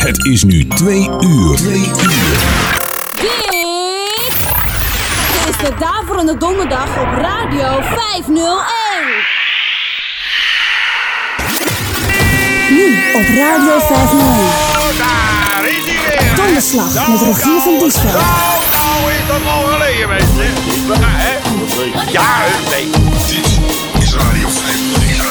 Het is nu twee uur. Twee uur. Dit is de Daverende Donderdag op Radio 501. Nu op Radio 501. Daar is hij weer. Donderslag Nou, met Rogier van nou, Diesveld. Nou, nou is dat al geleden, mensen. Ja, hè? Ja, nee. Dit is Radio 501.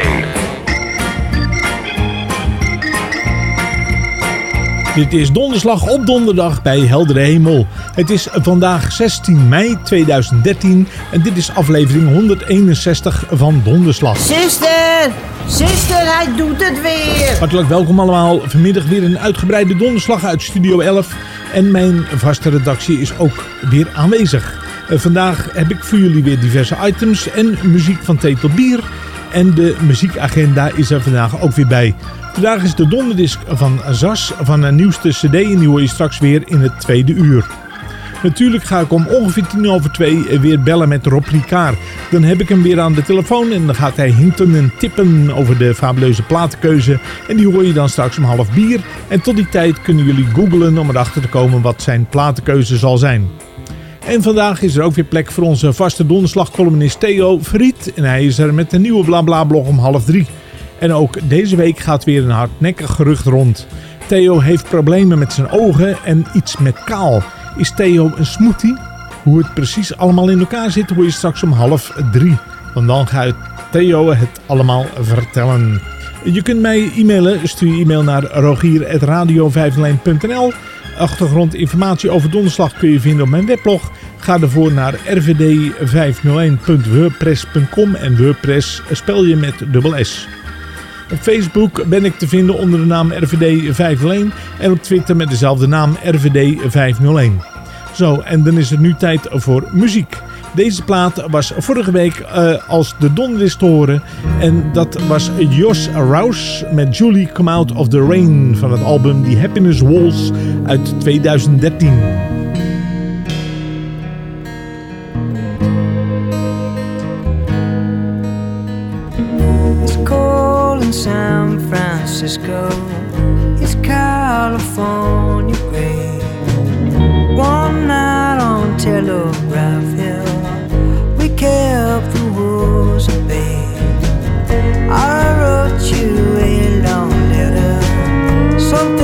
501. Dit is donderslag op donderdag bij heldere hemel. Het is vandaag 16 mei 2013 en dit is aflevering 161 van Donderslag. Zuster, zuster, hij doet het weer. Hartelijk welkom allemaal. Vanmiddag weer een uitgebreide donderslag uit Studio 11. En mijn vaste redactie is ook weer aanwezig. Eh, vandaag heb ik voor jullie weer diverse items en muziek van thee tot bier. En de muziekagenda is er vandaag ook weer bij. Vandaag is de donderdisc van Zas van een nieuwste cd en die hoor je straks weer in het tweede uur. Natuurlijk ga ik om ongeveer tien over twee weer bellen met Rob Ricard. Dan heb ik hem weer aan de telefoon en dan gaat hij hinten en tippen over de fabuleuze platenkeuze. En die hoor je dan straks om half bier. En tot die tijd kunnen jullie googlen om erachter te komen wat zijn platenkeuze zal zijn. En vandaag is er ook weer plek voor onze vaste donderslagcolumnist Theo Verriet. En hij is er met een nieuwe BlaBla-blog om half drie. En ook deze week gaat weer een hardnekkig gerucht rond. Theo heeft problemen met zijn ogen en iets met kaal. Is Theo een smoothie? Hoe het precies allemaal in elkaar zit hoor je straks om half drie. Want dan gaat Theo het allemaal vertellen. Je kunt mij e-mailen. Stuur je e-mail naar rogier.radio501.nl Achtergrondinformatie over donderslag kun je vinden op mijn weblog. Ga ervoor naar rvd501.wordpress.com en WordPress spel je met dubbel S. Op Facebook ben ik te vinden onder de naam RVD501 en op Twitter met dezelfde naam RVD501. Zo, en dan is het nu tijd voor muziek. Deze plaat was vorige week eh, als de donderdis te horen. En dat was Jos Rouse met Julie Come Out of the Rain van het album The Happiness Walls uit 2013. Francisco. It's California gray. One night on Telegraph Hill, we kept the wolves at bay. I wrote you a long letter. Some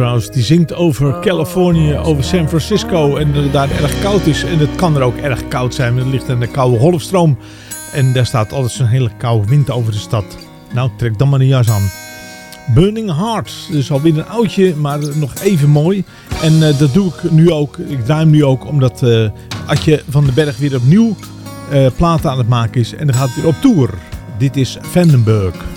Die zingt over oh. Californië, over San Francisco en dat het daar erg koud is. En het kan er ook erg koud zijn, er ligt aan de koude golfstroom. En daar staat altijd zo'n hele koude wind over de stad. Nou, trek dan maar een jas aan. Burning Heart, dus alweer een oudje, maar nog even mooi. En eh, dat doe ik nu ook, ik draai hem nu ook, omdat eh, uh, Adje van den Berg weer opnieuw uh, platen aan het maken is. En dan gaat het weer op tour. Dit is Vandenberg.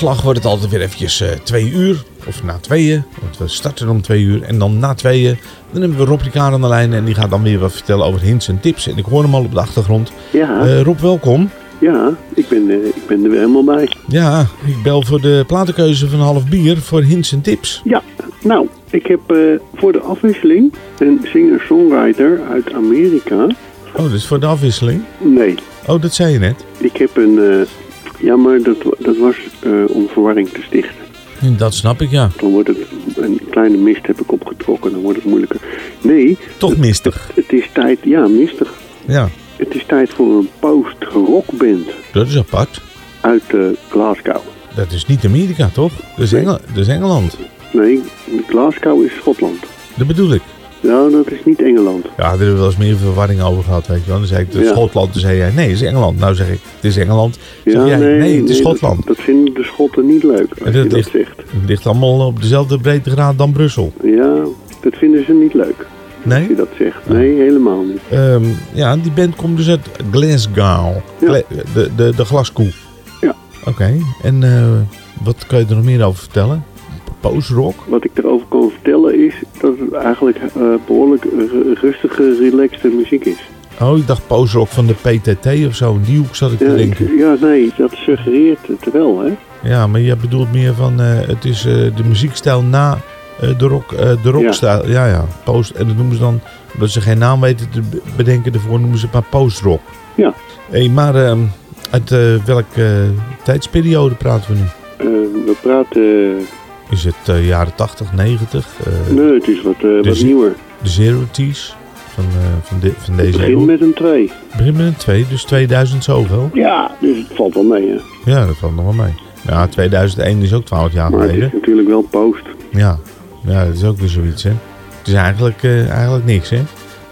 Donderslag wordt het altijd weer eventjes eh, twee uur. Of na tweeën. Want we starten om twee uur. En dan na tweeën. Dan hebben we Rob Ricard aan de lijn. En die gaat dan weer wat vertellen over hints en tips. En ik hoor hem al op de achtergrond. Ja, Eh, Rob, welkom. ja ik, ben, eh, ik ben er weer helemaal bij. Ja, ik bel voor de platenkeuze van half bier voor hints en tips. Ja, nou, ik heb voor de afwisseling een singer-songwriter uit Amerika. Oh, dat is voor de afwisseling? Nee, Oh, dat zei je net. ik heb een... ja, maar dat, dat was eh, om verwarring te stichten. Dat snap ik, ja. Dan wordt het... Een kleine mist heb ik opgetrokken, dan wordt het moeilijker. Nee, Toch mistig. het is tijd... Ja, mistig. Ja, Het is tijd voor een post-rockband dat is apart. uit eh, Glasgow. Dat is niet Amerika, toch? Dat is, Nee. Engel dat is Engeland. Nee, Glasgow is Schotland. Dat bedoel ik. Nou, dat is niet Engeland. Ja, daar hebben we wel eens meer verwarring over gehad, weet je wel. Dan zei ik, het is Ja. Schotland. Toen zei jij, nee, het is Engeland. Nou zeg ik, het is Engeland. Zeg Ja, jij, nee, nee, het is Schotland. Dat, vinden de Schotten niet leuk als En je dat dat ligt- zegt. Het ligt allemaal op dezelfde breedtegraad dan Brussel. Ja, dat vinden ze niet leuk als Nee? je dat zegt. Nee, helemaal niet. Ehm, ja, die band komt dus uit Glasgow. Ja. De, de, de glaskoe. Ja. Oké, en eh, wat kan je er nog meer over vertellen? Post-rock? Wat ik erover vertellen is dat het eigenlijk eh, behoorlijk ru- rustige, relaxte muziek is. Oh, ik dacht post-rock van de PTT of zo. In die hoek zat ik te Ja, denken. ja, nee, dat suggereert het wel, hè? Ja, maar je bedoelt meer van, eh, het is eh, de muziekstijl na de, rock, de rockstijl. Ja. ja, post. En dat noemen ze dan, omdat ze geen naam weten te be- bedenken ervoor, noemen ze het maar post-rock. Ja. Hey, maar ehm, uit welke tijdsperiode praten we nu? We praten... Is het eh, jaren 80, 90? eh, nee, het is wat, eh, wat dus- nieuwer. De Zero T's van, van, de, van Het deze begint eeuw? met een 2. Begin met een 2, dus 2000 zoveel. Ja, dus het valt wel mee, hè? Ja, dat valt nog wel mee. Ja, 2001 is ook 12 jaar Maar het geleden. is natuurlijk wel post. Ja. ja, dat is ook weer zoiets, hè. Het is eigenlijk, eh, eigenlijk niks, hè.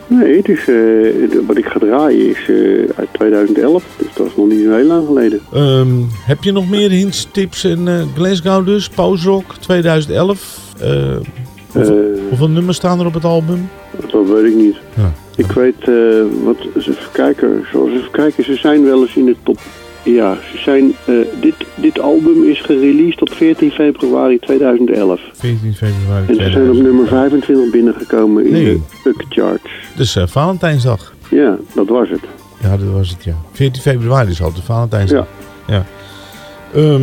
Nee, het is, eh, de- wat ik ga draaien is eh, uit 2011. Dus dat is nog niet zo heel lang geleden. Ehm, heb je nog meer hints, tips en eh, Glasgow dus? Post-rock 2011. Eh, hoeveel, hoeveel nummers staan er op het album? dat weet ik niet. Ja. Ik weet, wat, even kijken, zoals even kijken, ze zijn wel eens in de top. Ja, ze zijn, eh, dit, dit album is gereleased op 14 februari 2011. 14 februari En ze zijn op 2011. nummer 25 binnengekomen in Nee. de Puck Charts. Dus eh, Valentijnsdag. Ja, dat was het. Ja, dat was het, ja. 14 februari is altijd Valentijnsdag. Ja. Ehm,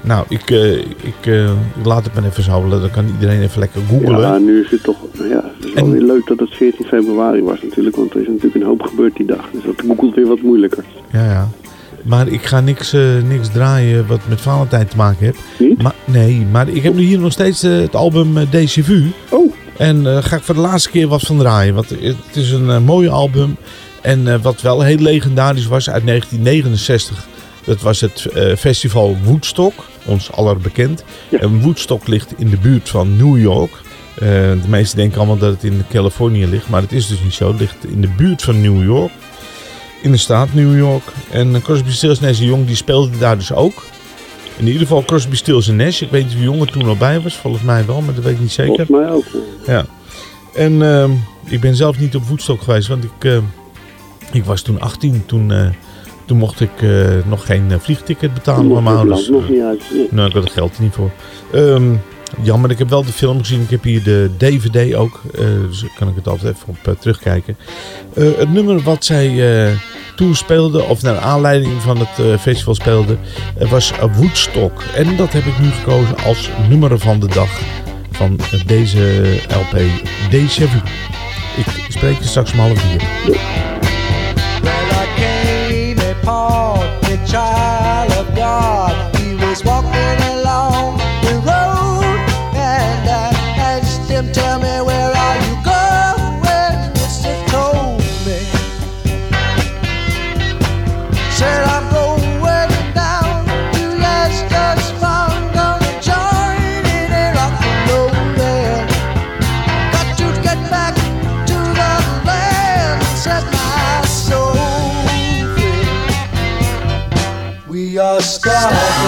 nou, ik, eh, ik, ik laat het maar even zo. Dan kan iedereen even lekker googlen. Ja, nu is het toch, nou ja, het is wel En- weer leuk dat het 14 februari was natuurlijk, want er is natuurlijk een hoop gebeurd die dag. Dus dat googelt weer wat moeilijker. Ja, ja. Maar ik ga niks, eh, niks draaien wat met Valentijn te maken heeft. Niet? Maar, nee, maar ik heb nu hier nog steeds eh, het album uh, Déjà Vu. Oh. En daar ga ik voor de laatste keer wat van draaien. Want het is een mooi album. En wat wel heel legendarisch was uit 1969. Dat was het festival Woodstock. Ons aller bekend. Ja. En Woodstock ligt in de buurt van New York. De meesten denken allemaal dat het in Californië ligt. Maar het is dus niet zo. Het ligt in de buurt van New York in de staat New York. En eh, Crosby, Stills Nash Jong die speelde daar dus ook. In ieder geval Crosby, Stills en Nash. Ik weet niet wie Jong er toen al bij was. Volgens mij wel, maar dat weet ik niet zeker. Volgens mij ook. Ja. En ehm, ik ben zelf niet op Woodstock geweest, want ik, eh, ik was toen 18. Toen, eh, toen mocht ik eh, nog geen vliegticket betalen van mijn Nog ouders. nog niet uit. Ja. Nou, ik had het geld er niet voor. Ehm, jammer, ik heb wel de film gezien. Ik heb hier de DVD ook. eh, dus kan ik het altijd even op eh, terugkijken. Eh, het nummer wat zij toen speelde, of naar aanleiding van het festival speelde, was Woodstock. En dat heb ik nu gekozen als nummer van de dag van deze LP Déjà Vu. Ik spreek je straks om half vier. We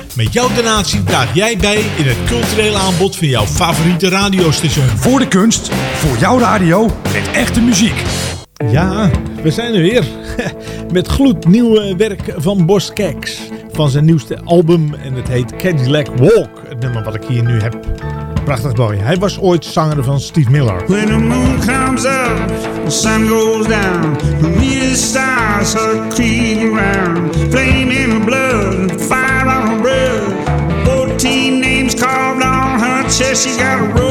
Met jouw donatie draag jij bij in het culturele aanbod van jouw favoriete radiostation. Voor de kunst, voor jouw radio, met echte muziek. Ja, we zijn er weer. Met gloednieuw werk van Bos Keks. Van zijn nieuwste album en het heet Cadillac Walk. Het nummer wat ik hier nu heb. Prachtig mooi. Hij was ooit zanger van Steve Miller. When the moon comes up, the sun goes down. The stars are creeping around. She got a rose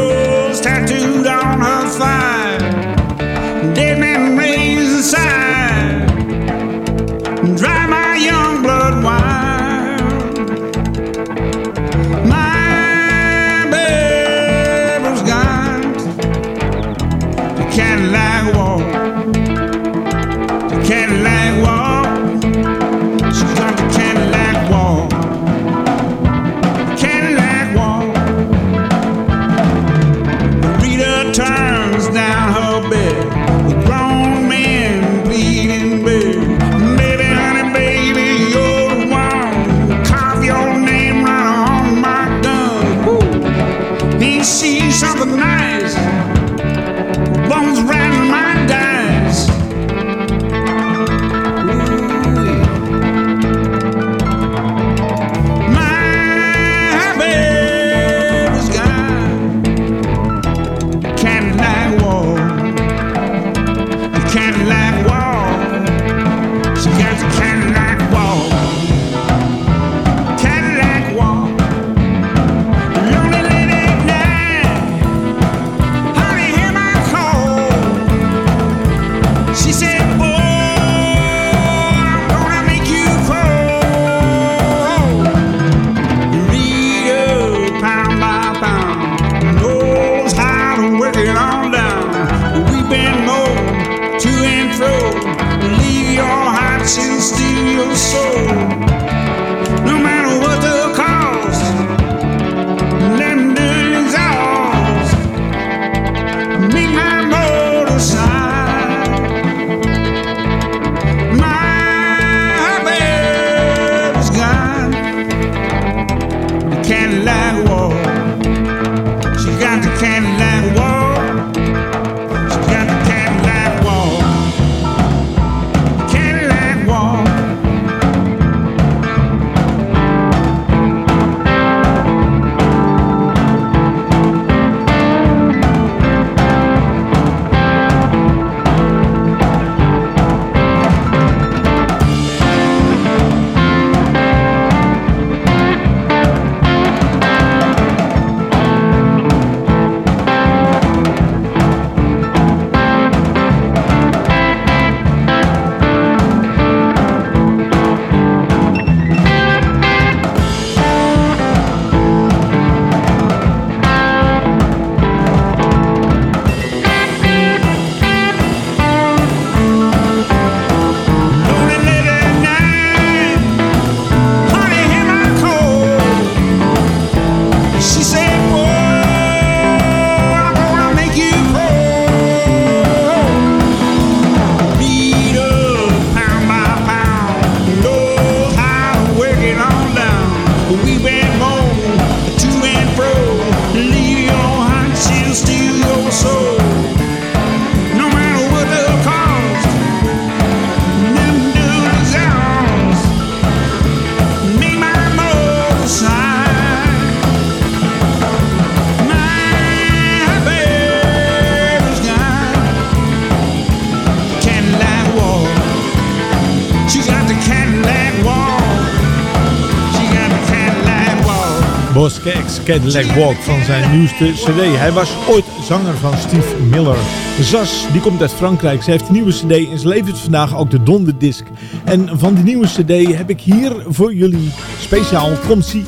Bosque X Cadillac Walk van zijn nieuwste cd. Hij was ooit zanger van Steve Miller. Zas, die komt uit Frankrijk. Ze heeft een nieuwe cd en ze levert vandaag ook de donderdisc. En van die nieuwe cd heb ik hier voor jullie speciaal Comme si.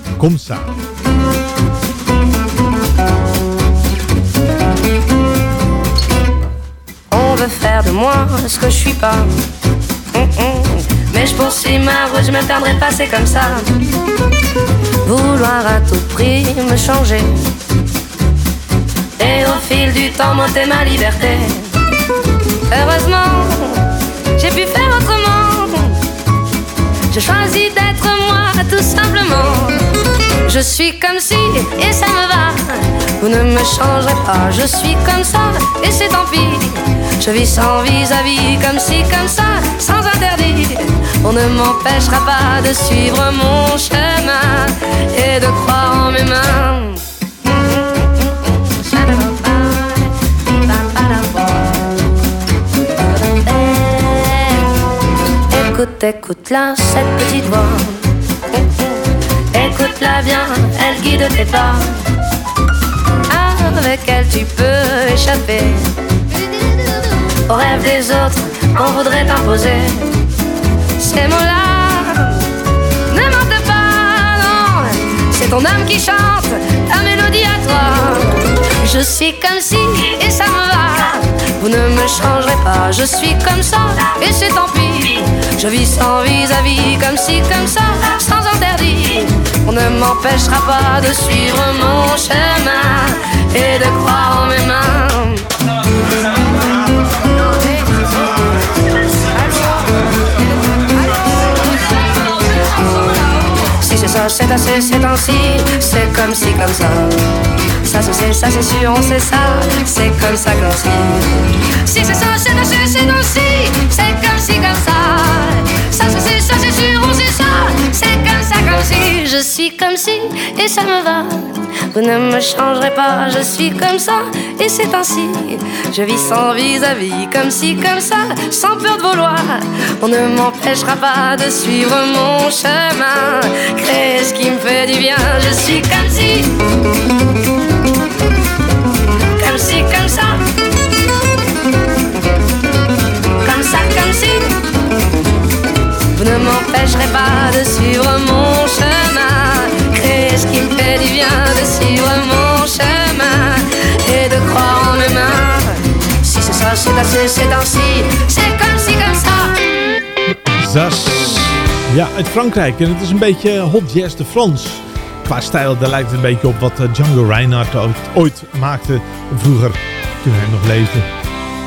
On veut faire de moi ce que je suis pas. Hum, hum. Mais je ma route, je me perdrai pas, c'est comme ça. Vouloir à tout prix me changer. Et au fil du temps, monter ma liberté. Heureusement, j'ai pu faire autrement. J'ai choisi d'être moi, tout simplement. Je suis comme si, et ça me va. Vous ne me changerez pas, je suis comme ça, et c'est tant pis. Je vis sans vis-à-vis, comme si, comme ça, sans interdit. On ne m'empêchera pas de suivre mon chemin et de croire en mes mains. Écoute, écoute-la, cette petite voix. Écoute-la bien, elle guide tes pas. Avec elle, tu peux échapper aux rêves des autres qu'on voudrait t'imposer. Ces mots-là ne mentent pas, non. C'est ton âme qui chante ta mélodie à toi. Je suis comme si, et ça me va. Vous ne me changerez pas, je suis comme ça, et c'est tant pis. Je vis sans vis-à-vis, comme si, comme ça, sans interdit. On ne m'empêchera pas de suivre mon chemin et de croire en mes mains. C'est assez, c'est ainsi, c'est comme si, comme ça. Ça se sait, ça c'est sûr, on sait ça, c'est comme ça, comme si. Si c'est ça, c'est assez, c'est ainsi, Je suis comme si, et ça me va. Vous ne me changerez pas, je suis comme ça, et c'est ainsi. Je vis sans vis-à-vis, comme si, comme ça, sans peur de vouloir. On ne m'empêchera pas de suivre mon chemin, créer ce qui me fait du bien? Je suis comme si, Vous ne m'empêcherez pas de suivre mon chemin, créer ce qui me fait du bien, de suivre mon chemin et de croire en mes mains. Si c'est ça, c'est assez, c'est ainsi, c'est comme si, comme ça. Zas. Ja, uit Frankrijk. En het is een beetje hot jazz de Frans. Qua stijl, daar lijkt het een beetje op wat eh, Django Reinhardt ooit, ooit maakte vroeger, toen hij nog leefde.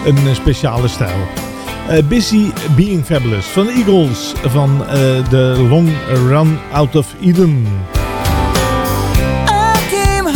Een eh, speciale stijl. Eh, Busy Being Fabulous van de Eagles van eh, de Long Run Out of Eden. I came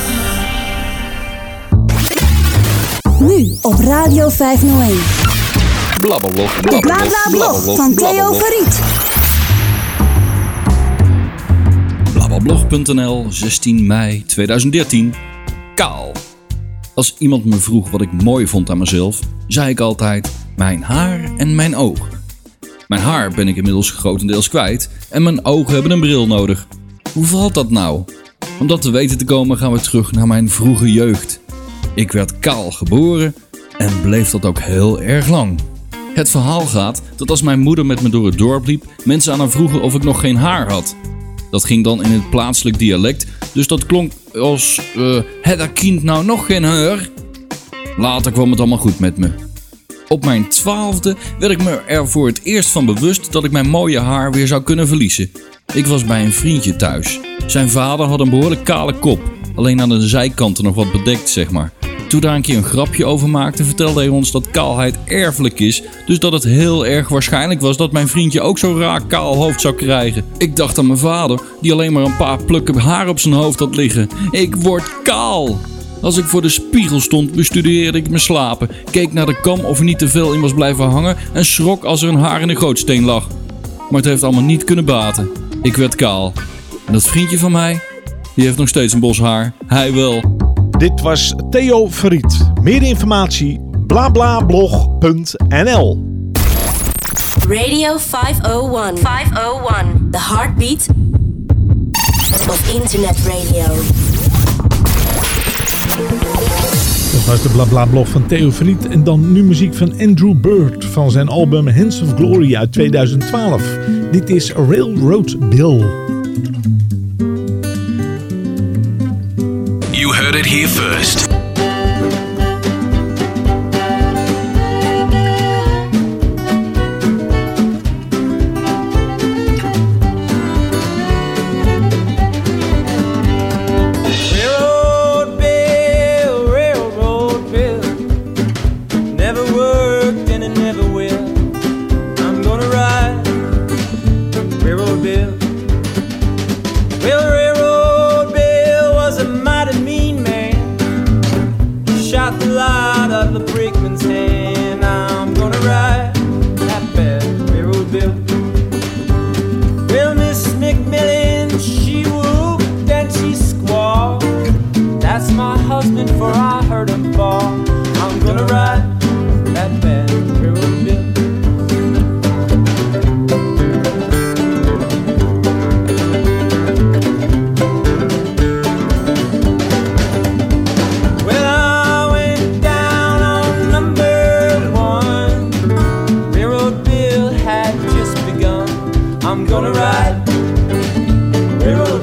Nu op Radio 501. Blablablog. De Blablablog van Theo Verriet. Blablablog.nl, 16 mei 2013. Kaal. Als iemand me vroeg wat ik mooi vond aan mezelf, zei ik altijd mijn haar en mijn oog. Mijn haar ben ik inmiddels grotendeels kwijt en mijn ogen hebben een bril nodig. Hoe valt dat nou? Om dat te weten te komen gaan we terug naar mijn vroege jeugd. Ik werd kaal geboren en bleef dat ook heel erg lang. Het verhaal gaat dat als mijn moeder met me door het dorp liep, mensen aan haar vroegen of ik nog geen haar had. Dat ging dan in het plaatselijk dialect, dus dat klonk als: eh Het kind nou nog geen haar? Later kwam het allemaal goed met me. Op mijn twaalfde werd ik me er voor het eerst van bewust dat ik mijn mooie haar weer zou kunnen verliezen. Ik was bij een vriendje thuis. Zijn vader had een behoorlijk kale kop, alleen aan de zijkanten nog wat bedekt, zeg maar. Toen daar een keer een grapje over maakte, vertelde hij ons dat kaalheid erfelijk is, dus dat het heel erg waarschijnlijk was dat mijn vriendje ook zo'n raar kaal hoofd zou krijgen. Ik dacht aan mijn vader, die alleen maar een paar plukken haar op zijn hoofd had liggen. Ik word kaal! Als ik voor de spiegel stond, bestudeerde ik mijn slapen, keek naar de kam of er niet te veel in was blijven hangen en schrok als er een haar in de gootsteen lag. Maar het heeft allemaal niet kunnen baten. Ik werd kaal. En dat vriendje van mij, die heeft nog steeds een bos haar. Hij wel. Dit was Theo Verriet. Meer informatie blablablog.nl Radio 501. 501. The heartbeat of internet radio. Dat was de blablablog van Theo Verriet. En dan nu muziek van Andrew Bird van zijn album Hands of Glory uit 2012. Dit is Railroad Bill. You heard it here first.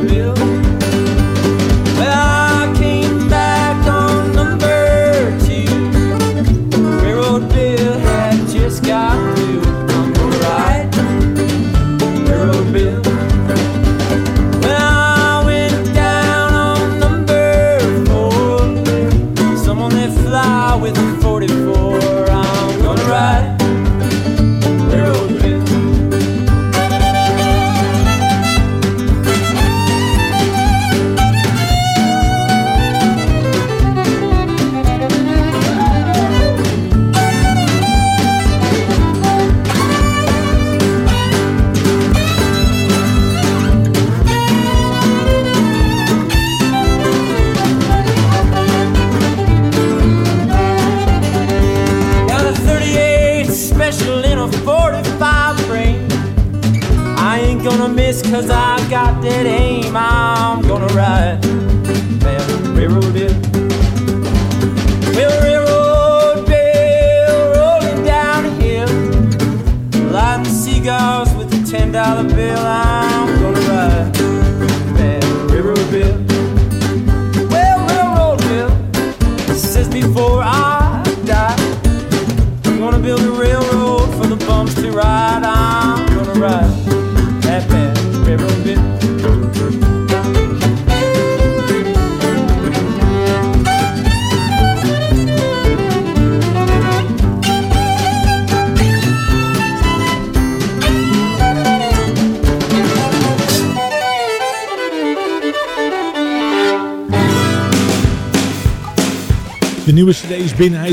bill.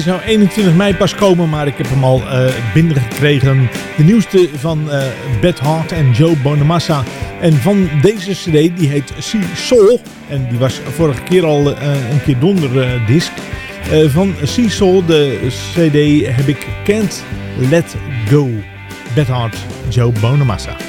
Zou 21 mei pas komen, maar ik heb hem al uh, binnengekregen. De nieuwste van uh, Beth Hart en Joe Bonamassa. En van deze cd, die heet Sea. En die was vorige keer al uh, een keer donderdisc. Uh, van Sea de cd, heb ik Can't Let Go. Beth Hart, Joe Bonamassa.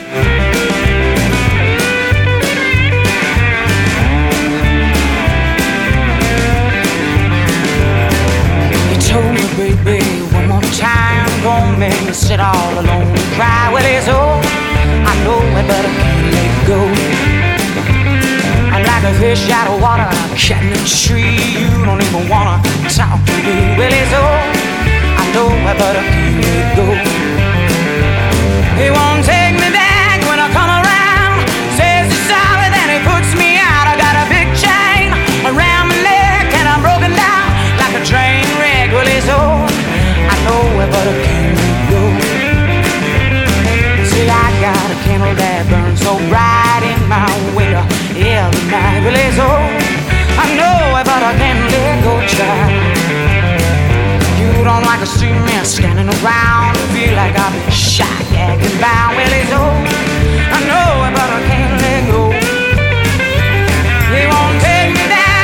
Make me sit all alone. And cry Well, it's all I know it, but I can't let go. I'm like a fish out of water Cat in the tree You don't even wanna talk to me Well, it's all I know it, but I can't let go. He won't take me back when I come around. Says he's sorry, then he puts me out. I got a big chain around my neck And I'm broken down like a train wreck. Well, it's all I know it, but I can't candle that burns so bright in my window. Every night Well, it's all I know but I can't let go, child. You don't like to see me standing around Feel like I've been shot, gagging bound Well, it's all I know but I can't let go. He won't take me back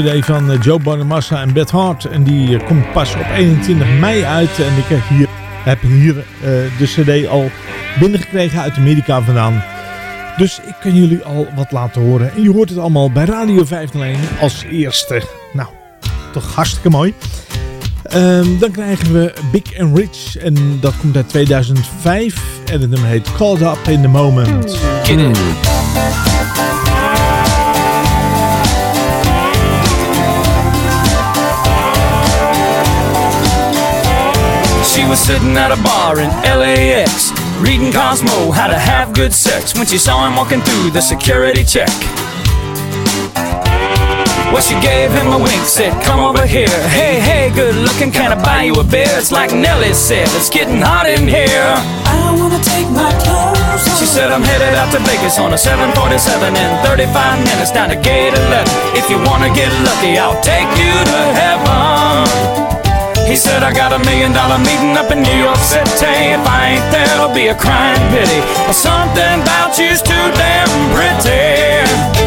cd van eh, Joe Bonamassa en Beth Hart. En die eh, komt pas op 21 mei uit. En ik heb hier, heb hier eh, de cd al binnengekregen uit Amerika vandaan. Dus ik kan jullie al wat laten horen. En je hoort het allemaal bij Radio 501 als eerste. Nou, toch hartstikke mooi. Ehm, dan krijgen we Big and Rich. En dat komt uit 2005. En het nummer heet Caught Up in the Moment. She was sitting at a bar in LAX, reading Cosmo how to have good sex when she saw him walking through the security check. Well, she gave him a wink, said, Come over here. Hey, hey, good looking, can I buy you a beer? It's like Nelly said, It's getting hot in here. I wanna take my clothes off. She said, I'm headed out to Vegas on a 747 in 35 minutes down to gate 11. If you wanna get lucky, I'll take you to heaven. He said, I got a million dollar meeting up in New York City. If I ain't there, it'll be a crying pity. Or something about you's too damn pretty.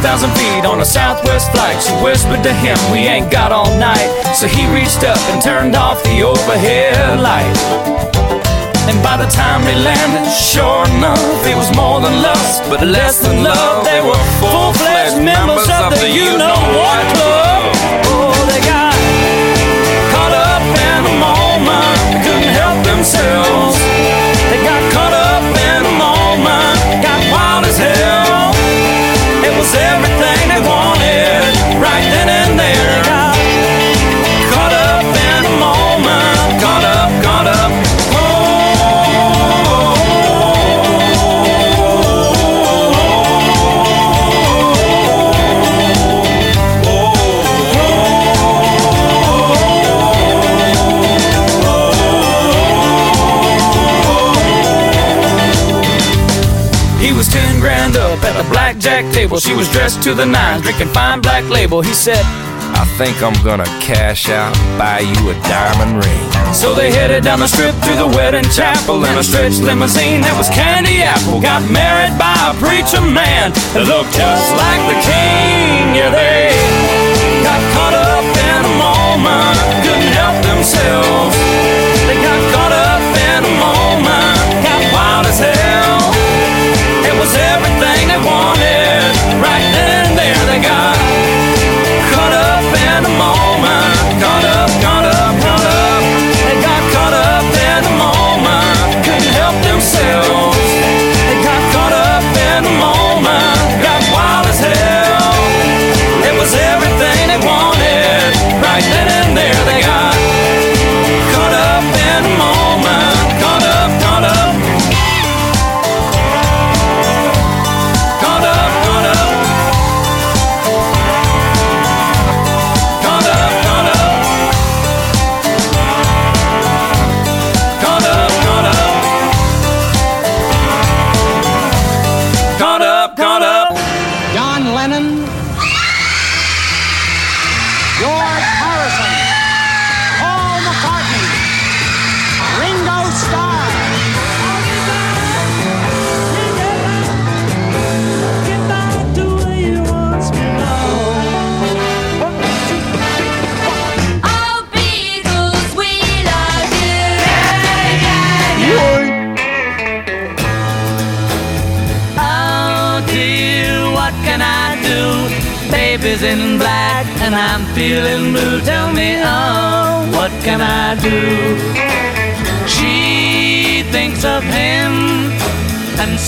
20,000 feet on a southwest flight. She whispered to him, We ain't got all night. So he reached up and turned off the overhead light. And by the time they landed, sure enough, it was more than lust, but less than love. They were full-fledged members of the you know what club. Blackjack table. She was dressed to the nines, drinking fine black label. He said, I think I'm gonna cash out, buy you a diamond ring. So they headed down the strip to the wedding chapel in a stretch limousine that was candy apple. Got married by a preacher man that looked just like the king. Yeah, they got caught up in a moment, couldn't help themselves.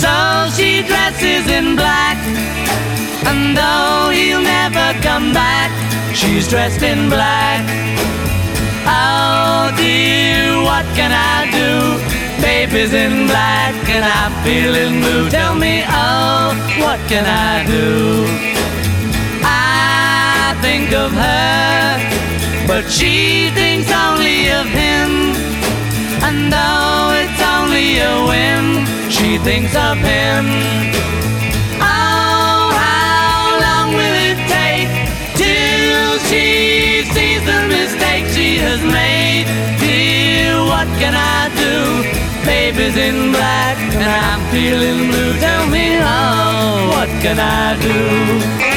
So she dresses in black. And though he'll never come back, she's dressed in black. Oh dear, what can I do? Baby's in black and I'm feeling blue. Tell me, oh, what can I do? I think of her, but she thinks only of him. And though it's only a whim, she thinks of him. Oh, how long will it take till she sees the mistake she has made? Dear, what can I do? Baby's in black and I'm feeling blue. Tell me, oh, what can I do?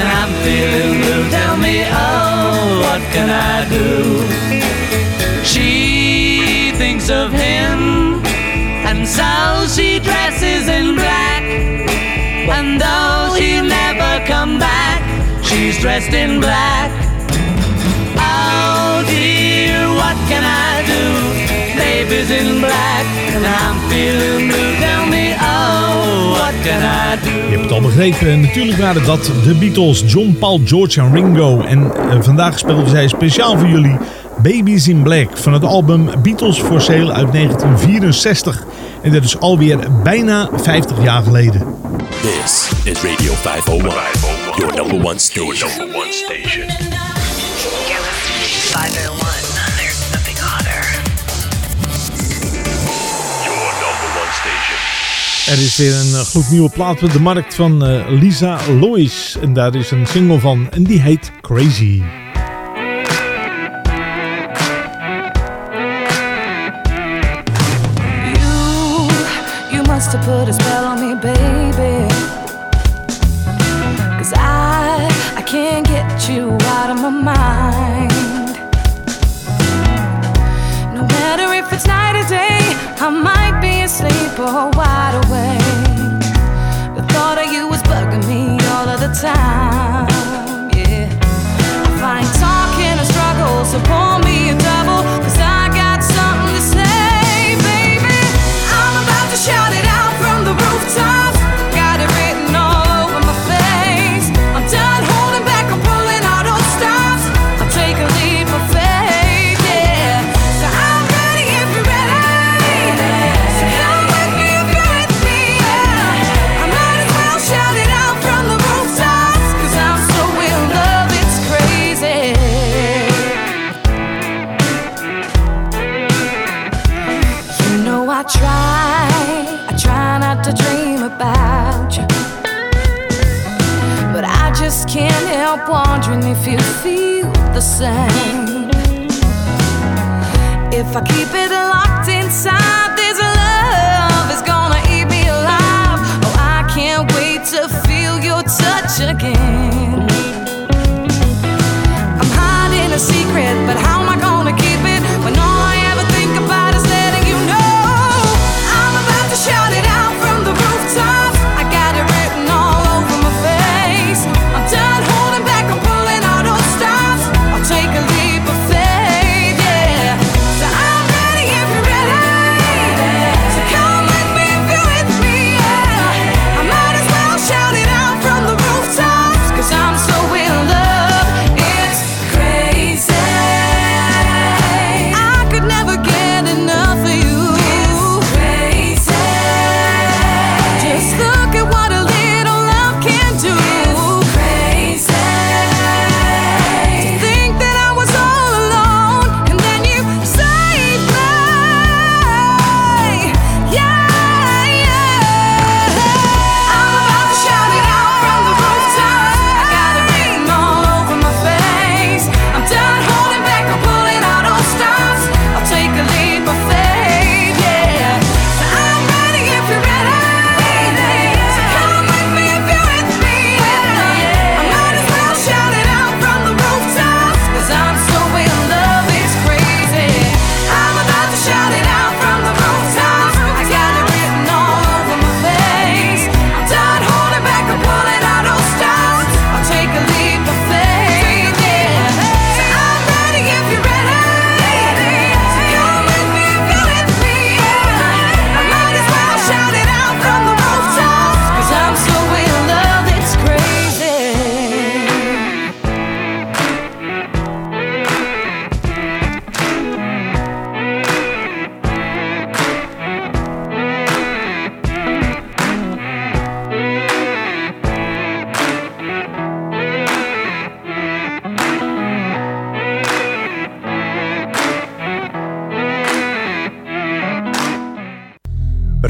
And I'm feeling blue. Tell me, oh, what can I do? She thinks of him, and so she dresses in black. And though he'll never come back, she's dressed in black. Oh dear, what can I do? Baby's in black, and I'm feeling blue. Tell me, Je hebt het al begrepen, natuurlijk waren dat de Beatles, John, Paul, George en Ringo. En eh, vandaag speelden zij speciaal voor jullie Babies in Black van het album Beatles for Sale uit 1964. En dat is alweer bijna 50 jaar geleden. This is Radio 501, your number one station. Er is weer een eh, gloednieuwe plaat op de markt van eh, Lisa Lois. En daar is een single van en die heet Crazy. You, you must put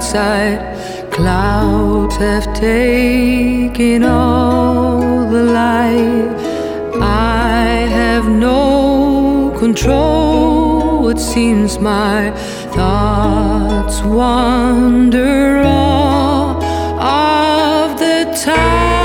outside. Clouds have taken all the light. I have no control. It seems my thoughts wander all of the time.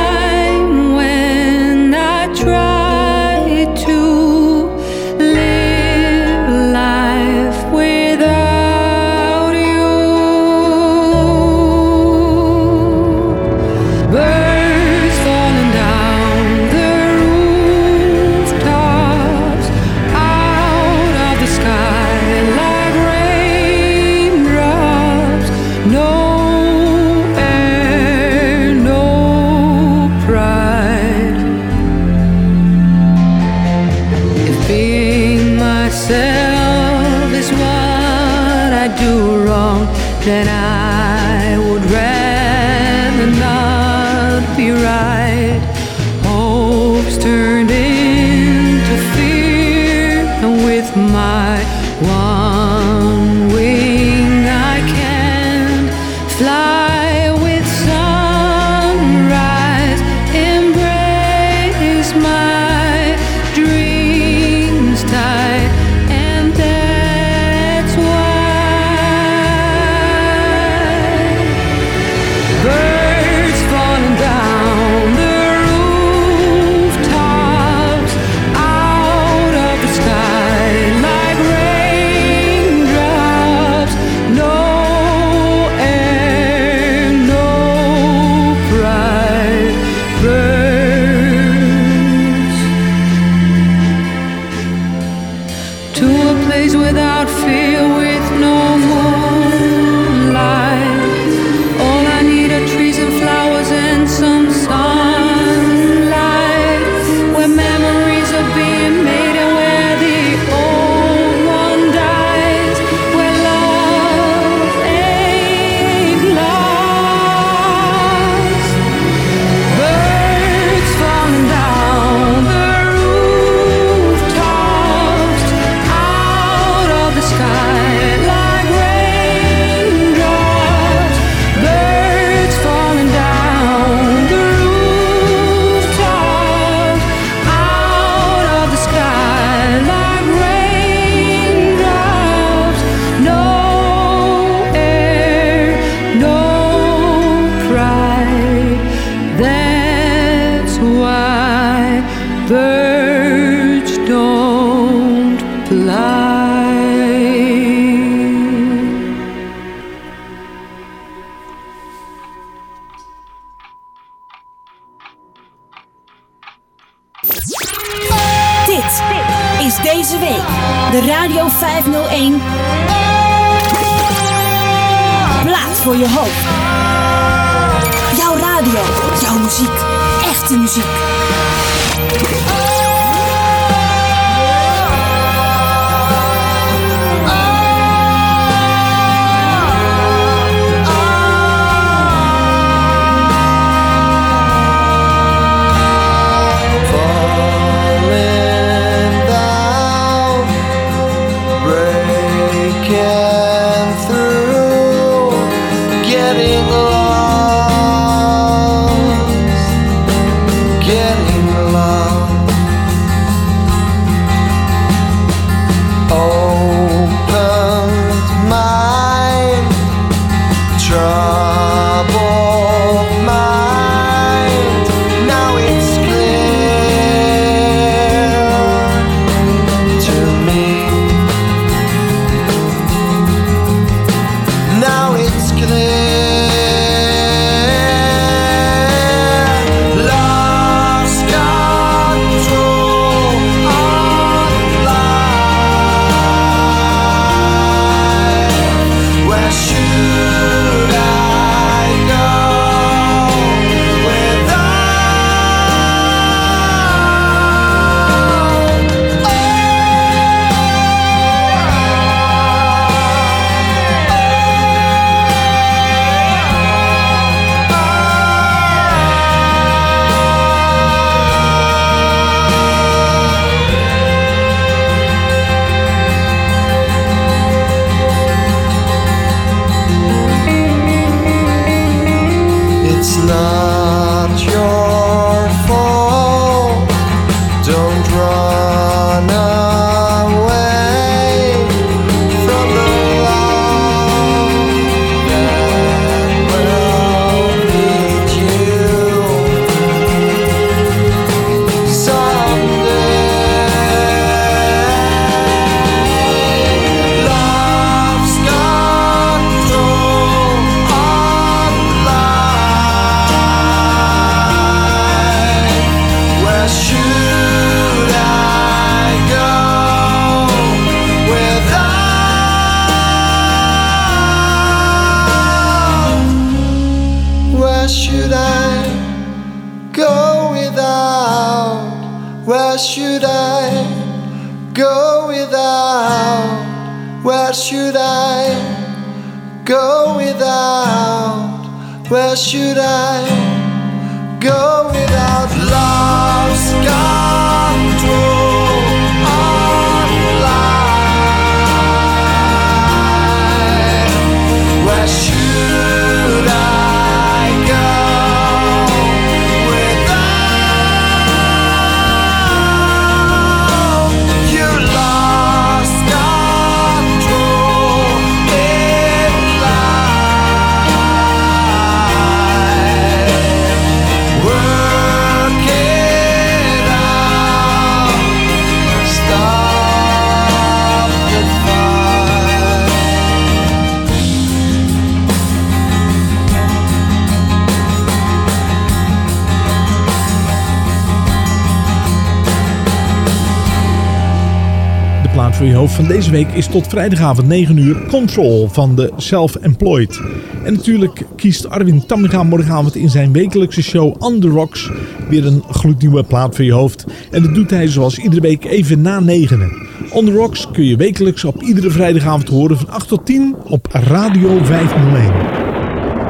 Van deze week is tot vrijdagavond 9 uur Control van de Self-Employed. En natuurlijk kiest Arwin Tamminga morgenavond in zijn wekelijkse show On The Rocks weer een gloednieuwe plaat voor je hoofd. En dat doet hij zoals iedere week even na negenen. On The Rocks kun je wekelijks op iedere vrijdagavond horen van 8 tot 10 op Radio 501.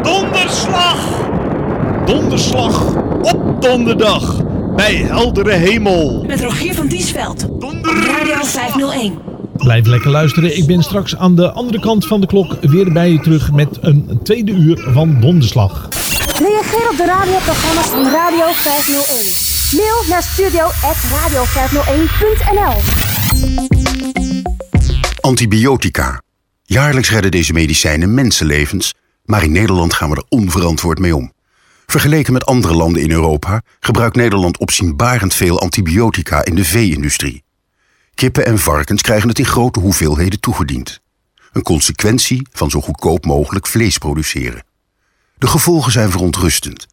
Donderslag! Donderslag op donderdag bij heldere hemel. Met Rogier van Diesveld. Radio 501. Blijf lekker luisteren. Ik ben straks aan de andere kant van de klok weer bij je terug met een tweede uur van Donderslag. Reageer op de radioprogramma's van Radio 501. Mail naar studio.radio501.nl Antibiotica. Jaarlijks redden deze medicijnen mensenlevens, maar in Nederland gaan we er onverantwoord mee om. Vergeleken met andere landen in Europa gebruikt Nederland opzienbarend veel antibiotica in de vee-industrie. Kippen en varkens krijgen het in grote hoeveelheden toegediend. Een consequentie van zo goedkoop mogelijk vlees produceren. De gevolgen zijn verontrustend.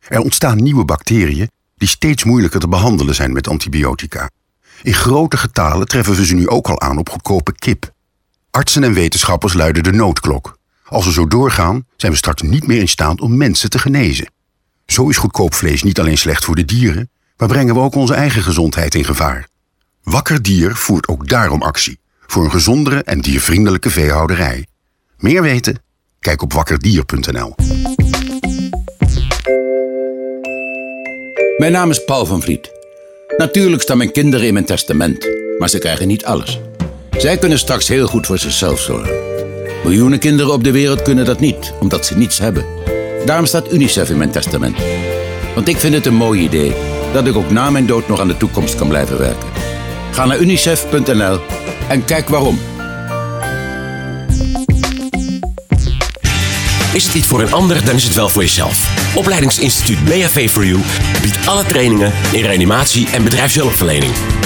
Er ontstaan nieuwe bacteriën die steeds moeilijker te behandelen zijn met antibiotica. In grote getalen treffen we ze nu ook al aan op goedkope kip. Artsen en wetenschappers luiden de noodklok. Als we zo doorgaan, zijn we straks niet meer in staat om mensen te genezen. Zo is goedkoop vlees niet alleen slecht voor de dieren, maar brengen we ook onze eigen gezondheid in gevaar. Wakker Dier voert ook daarom actie. Voor een gezondere en diervriendelijke veehouderij. Meer weten? Kijk op wakkerdier.nl. Mijn naam is Paul van Vliet. Natuurlijk staan mijn kinderen in mijn testament, maar ze krijgen niet alles. Zij kunnen straks heel goed voor zichzelf zorgen. Miljoenen kinderen op de wereld kunnen dat niet, omdat ze niets hebben. Daarom staat UNICEF in mijn testament. Want ik vind het een mooi idee dat ik ook na mijn dood nog aan de toekomst kan blijven werken. Ga naar unicef.nl en kijk waarom. Is het niet voor een ander, dan is het wel voor jezelf. Opleidingsinstituut BHV for You biedt alle trainingen in reanimatie en bedrijfshulpverlening.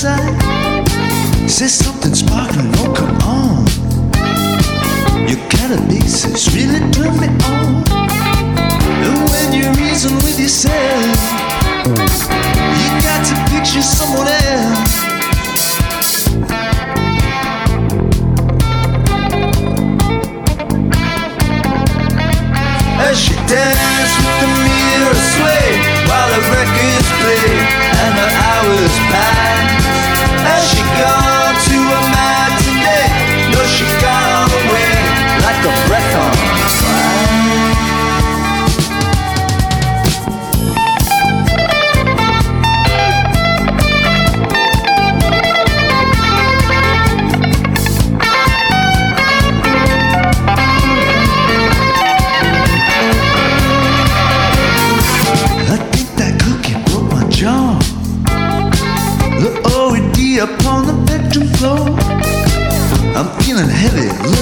Say something sparkling, oh come on. Your cannabis really turn me on. And when you reason with yourself, you got to picture someone else. As she danced with the mirror sway while the records play and the hours pass.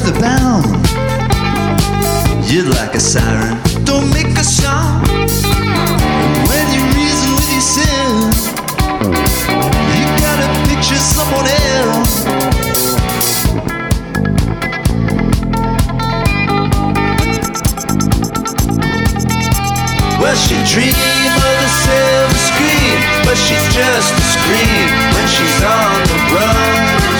Leather bound. You're like a siren, don't make a sound. When you reason with yourself, you gotta picture someone else. Well, she dream of the silver screen, but she's just a scream when she's on the run.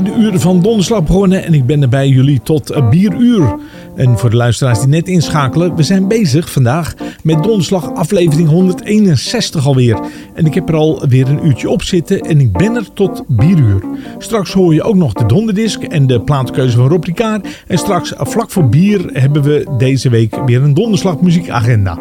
Tweede uur van Donderslag begonnen en ik ben er bij jullie tot eh, bieruur. En voor de luisteraars die net inschakelen, we zijn bezig vandaag met Donderslag aflevering 161 alweer. En ik heb er al weer een uurtje op zitten en ik ben er tot bieruur. Straks hoor je ook nog de donderdisc en de plaatkeuze van Rob Ricard. En straks eh, vlak voor bier hebben we deze week weer een Donderslag muziekagenda.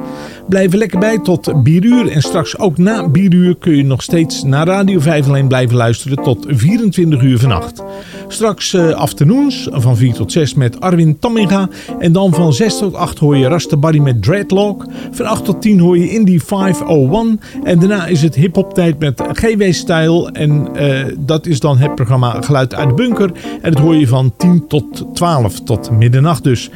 Blijf er lekker bij tot bieruur en straks ook na bieruur kun je nog steeds naar Radio 5 alleen blijven luisteren tot 24 uur vannacht. Straks eh, afternoons van 4 tot 6 met Arwin Tamminga. En dan van 6 tot 8 hoor je Rastabari met Dreadlock. Van 8 tot 10 hoor je Indie 501. En daarna is het hip-hop tijd met GW Style. En eh, dat is dan het programma Geluid uit de Bunker. En dat hoor je van 10 tot 12 tot middernacht dus.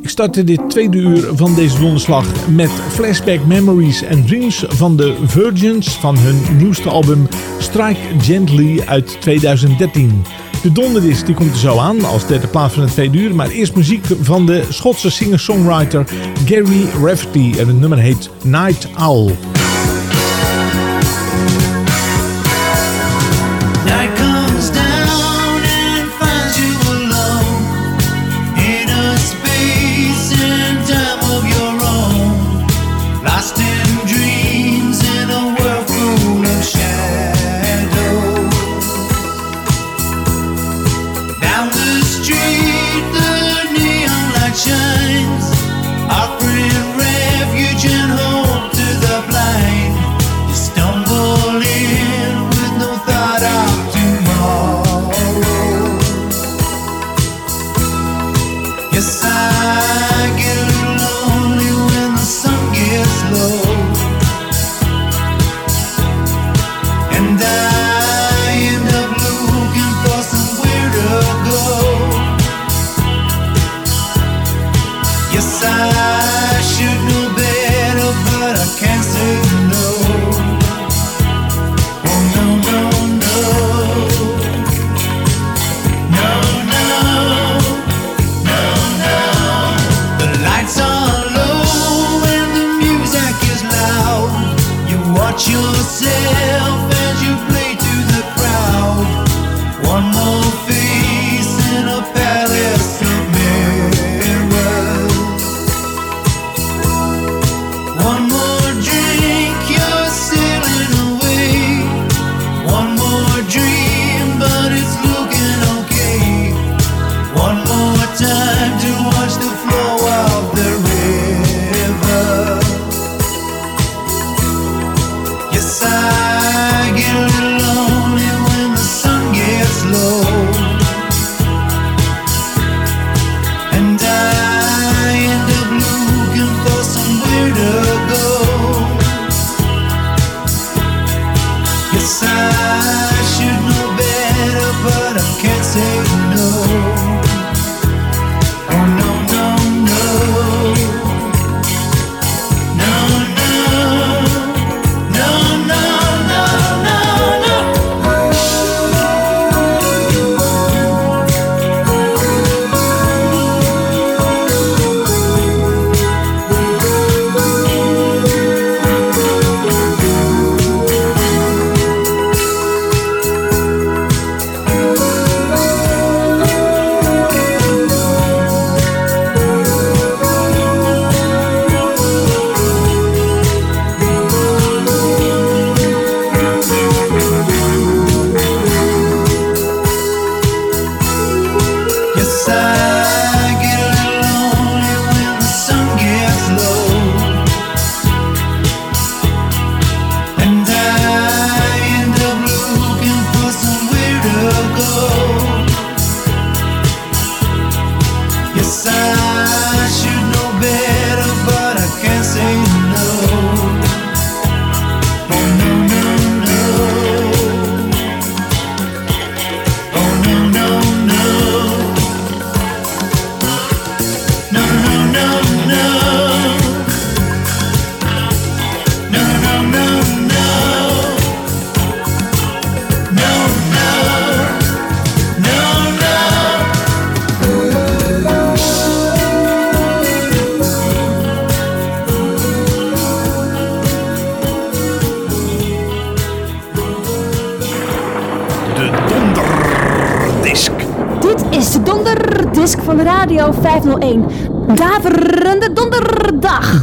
Ik startte dit tweede uur van deze donderslag met Flashback Memories and Dreams van de Virgins van hun nieuwste album Strike Gently uit 2013. De donderdisc die komt er zo aan als derde plaats van het tweede uur, maar eerst muziek van de Schotse singer-songwriter Gary Rafferty en het nummer heet Night Owl.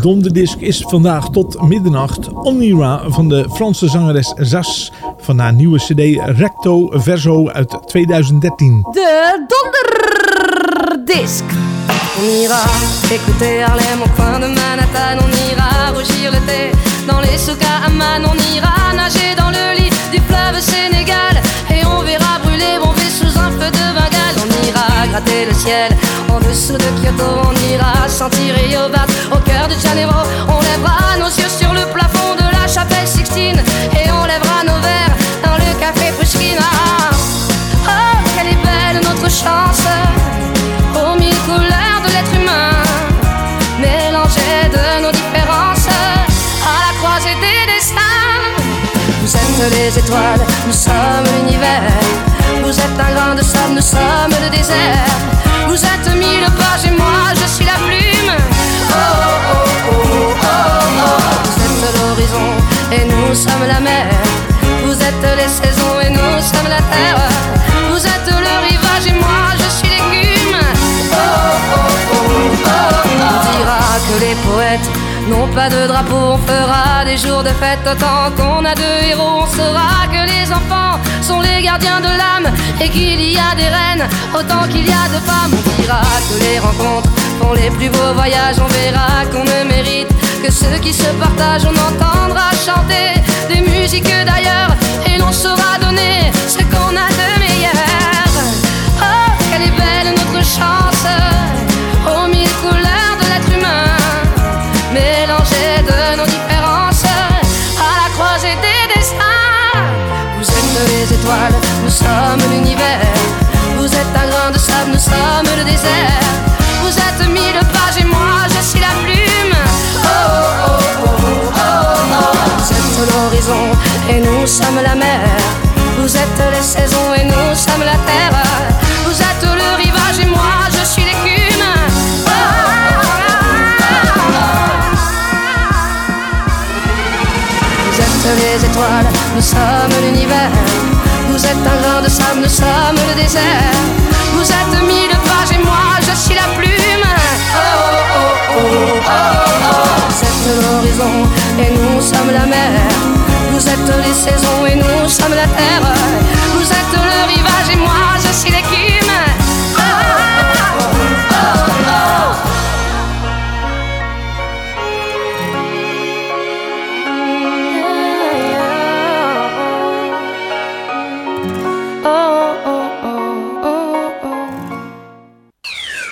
Donderdisc is vandaag tot middernacht Omnira van de Franse zangeres Zas van haar nieuwe cd Recto Verso uit 2013. De donderdisc. On ira écouter Harlem au coin de Manhattan. On ira rougir le thé dans les souks à Amman. On ira nager dans le On lèvera nos yeux sur le plafond de la chapelle Sixtine. Et on lèvera nos verres dans le café Pushkin. Ah, oh, quelle est belle notre chance aux mille couleurs de l'être humain, mélangées de nos différences à la croisée des destins. Vous êtes les étoiles, nous sommes l'univers. Vous êtes un grain de sable, nous sommes le désert. Nous sommes la mer. Vous êtes les saisons et nous sommes la terre. Vous êtes le rivage et moi je suis l'écume. Oh oh oh. On dira que les poètes n'ont pas de drapeau. On fera des jours de fête autant qu'on a de héros. On saura que les enfants sont les gardiens de l'âme et qu'il y a des reines autant qu'il y a de femmes. On dira que les rencontres font les plus beaux voyages. On verra qu'on ne mérite que ceux qui se partagent. On entendra chanter des musiques d'ailleurs et l'on saura donner ce qu'on a de meilleur. Oh, quelle est belle notre chance aux mille couleurs de l'être humain, mélangées de nos différences à la croisée des destins. Vous êtes les étoiles, nous sommes l'univers. Vous êtes un grain de sable, nous sommes le désert. Et nous sommes la mer. Vous êtes les saisons et nous sommes la terre. Vous êtes le rivage et moi je suis l'écume. Vous êtes les étoiles, nous sommes l'univers. Vous êtes un grain de sable, nous sommes le désert. Vous êtes mille pages et moi je suis la plume. Vous êtes l'horizon et nous sommes la mer. Vous êtes les saisons et nous sommes la terre. Vous êtes le rivage et moi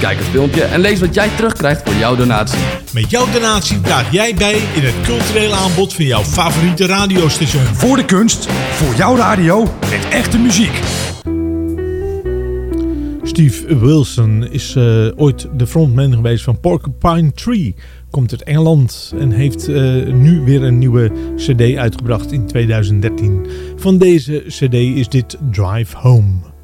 Kijk het filmpje en lees wat jij terugkrijgt voor jouw donatie. Met jouw donatie draag jij bij in het culturele aanbod van jouw favoriete radiostation. Voor de kunst, voor jouw radio, met echte muziek. Steve Wilson is eh, ooit de frontman geweest van Porcupine Tree. Komt uit Engeland en heeft eh, nu weer een nieuwe cd uitgebracht in 2013. Van deze cd is dit Drive Home.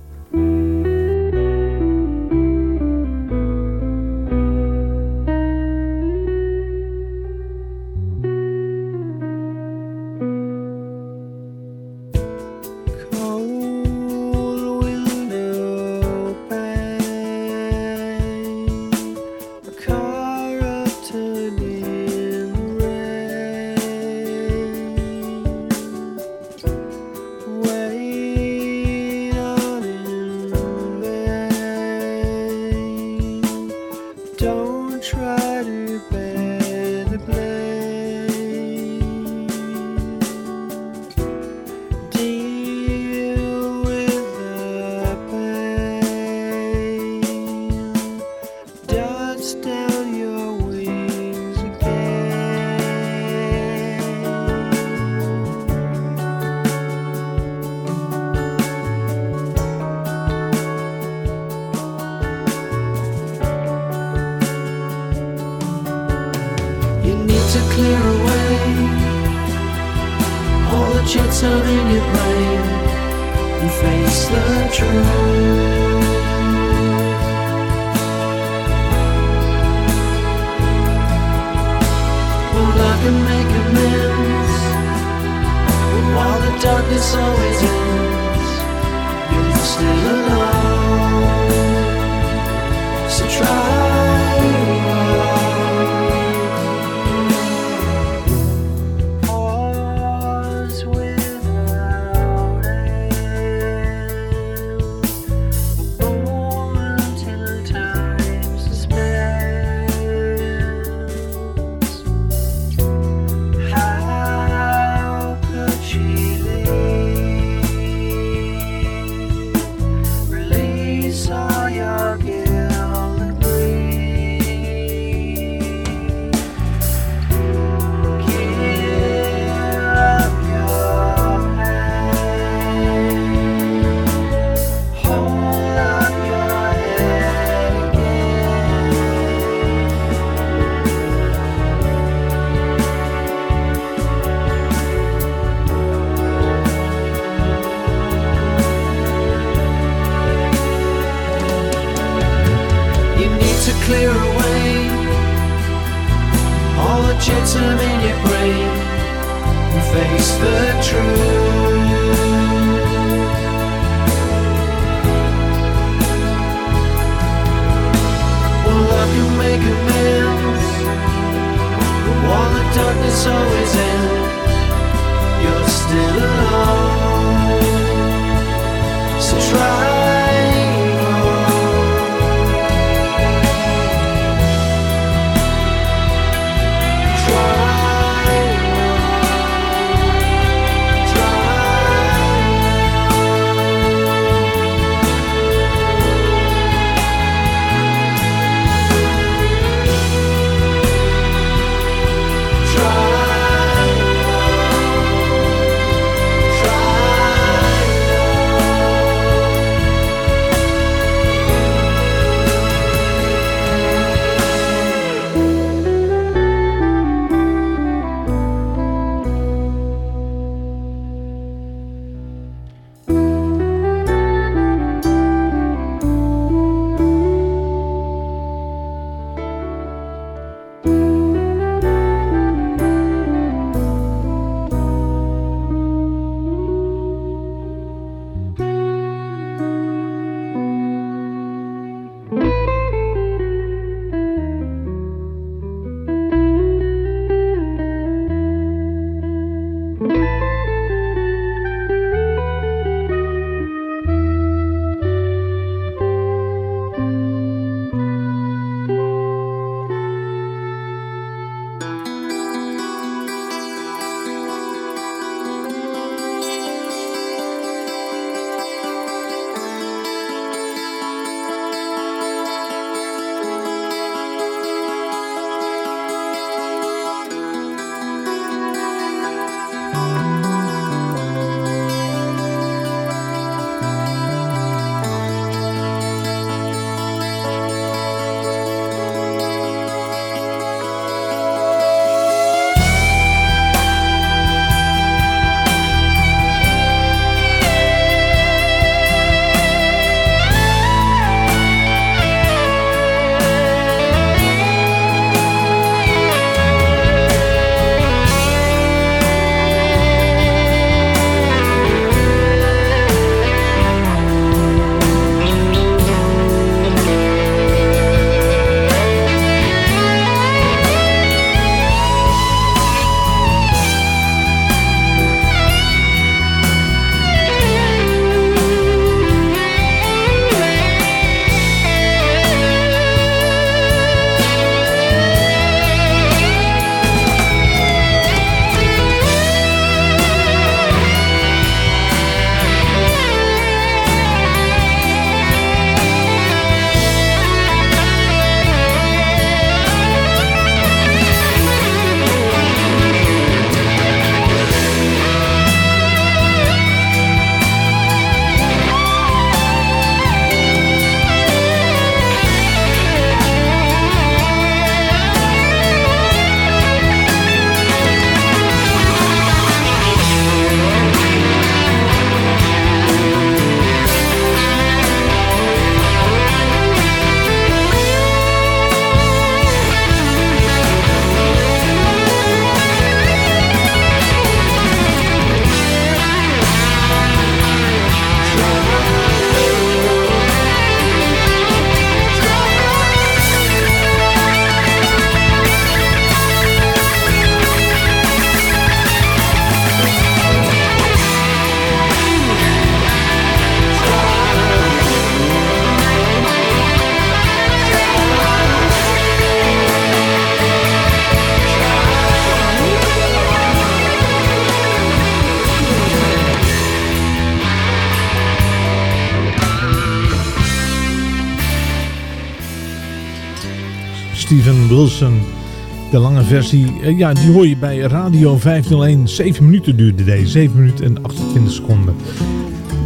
Versie, eh, ja, die hoor je bij Radio 501. 7 minuten duurde deze, 7 minuten en 28 seconden.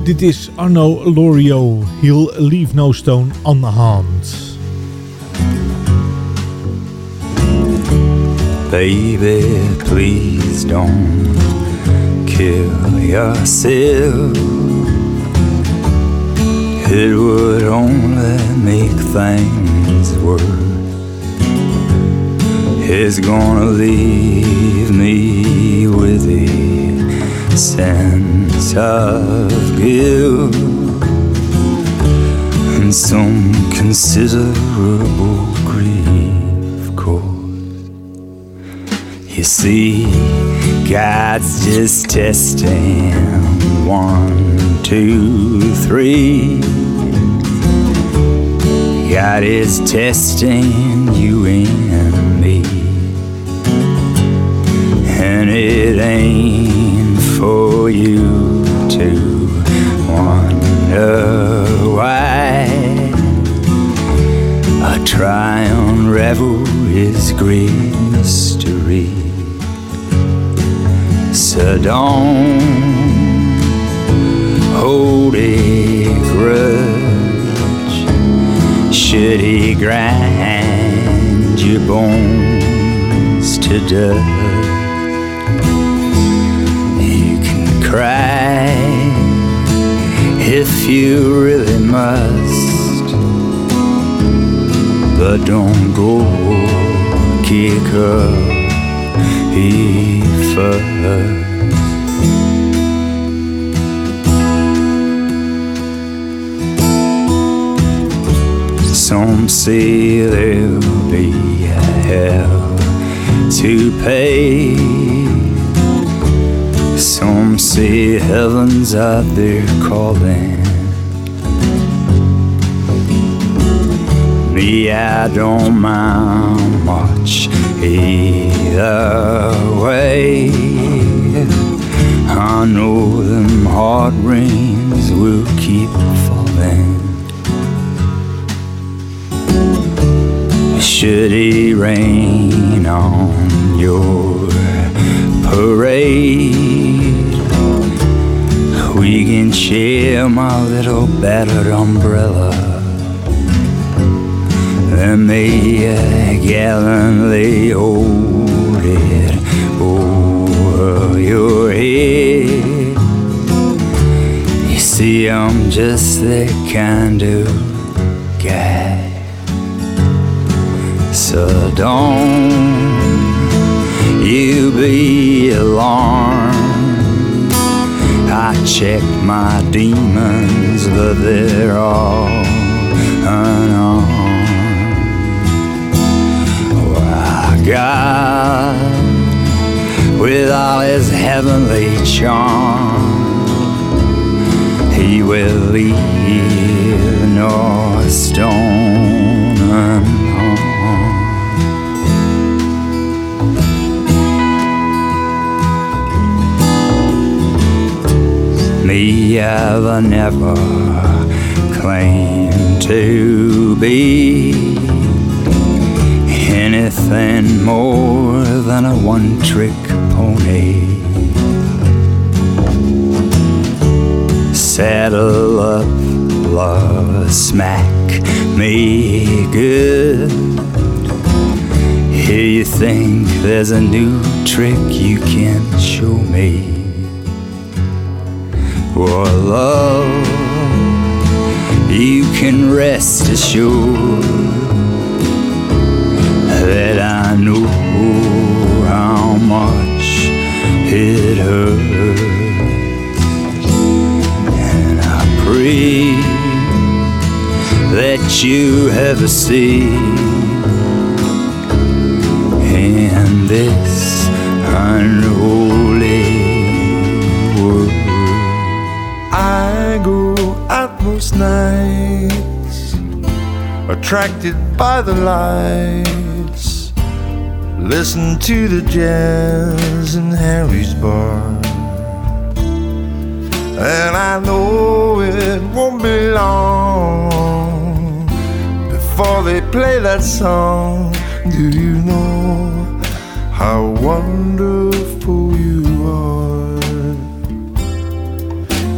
Dit is Arno Lorio. He'll leave no stone on the hand. Baby, please don't kill yourself. It would only make things worse. It's gonna leave me with a sense of guilt and some considerable grief. Cause you see, God's just testing one, two, three. God is testing you and And it ain't for you to wonder why I try and unravel his mystery. So don't hold a grudge. Should he grind your bones to dust? Cry if you really must, but don't go kick up he first. Some say there'll be hell to pay. Some say heaven's out there calling. Me, I don't mind much either way. I know them hard rains will keep falling. Should it rain on your parade? We can share my little battered umbrella. And may I gallantly hold it over your head. You see, I'm just the kind of guy. So don't you be alarmed. I check my demons, but they're all unarmed. Oh, Why, God, with all his heavenly charm, he will leave no stone unturned. Me, I've never claimed to be anything more than a one trick pony. Saddle up, love, smack me good. Here you think there's a new trick you can show me. Well, love, you can rest assured that I know how much it hurts. And I pray that you have a seat in this unholy. sleepless nights, attracted by the lights. Listen to the jazz in Harry's bar. And I know it won't be long before they play that song. Do you know how wonderful?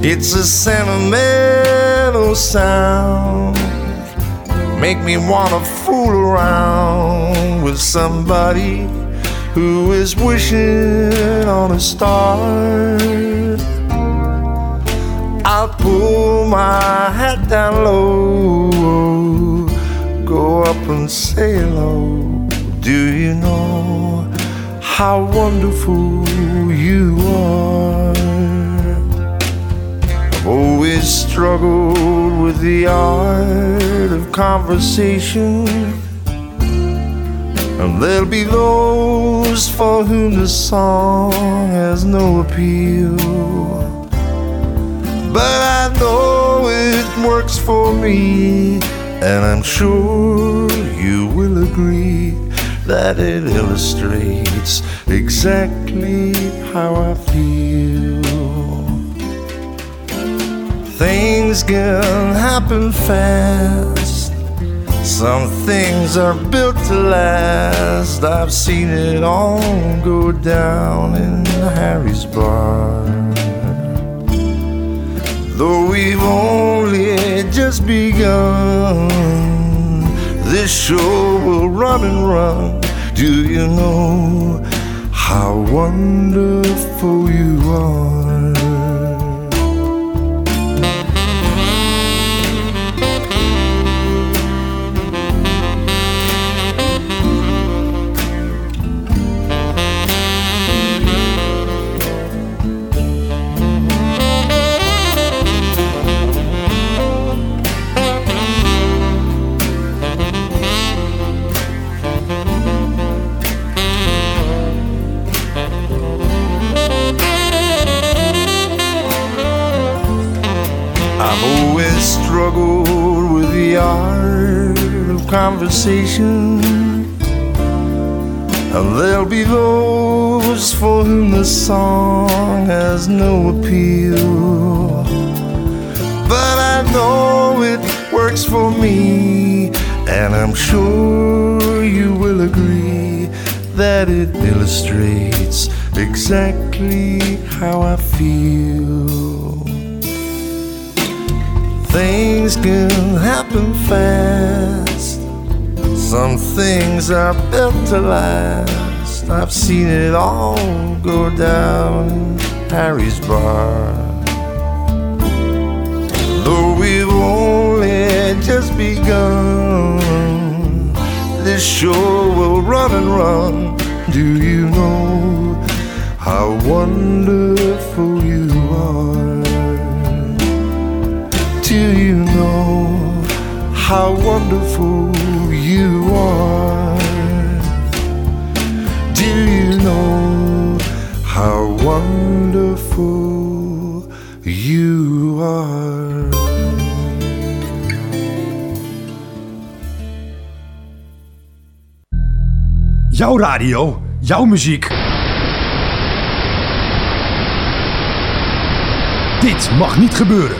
It's a sentimental sound. Make me wanna fool around with somebody who is wishing on a star. I'll pull my hat down low, go up and say hello. Do you know how wonderful you are? Always struggled with the art of conversation. And there'll be those for whom the song has no appeal. But I know it works for me, and I'm sure you will agree that it illustrates exactly how I feel. Things can happen fast. Some things are built to last. I've seen it all go down in Harry's bar. Though we've only just begun, this show will run and run. Do you know how wonderful you are? Conversation. And there'll be those for whom the song has no appeal. But I know it works for me, and I'm sure you will agree that it illustrates exactly how I feel. Things can happen fast. Some things are built to last. I've seen it all go down in Harry's bar. Though we've only just begun, this show will run and run. Do you know how wonderful you are? Do you know how wonderful you are? Do you know how wonderful you are? Jouw radio, jouw muziek. Dit mag niet gebeuren.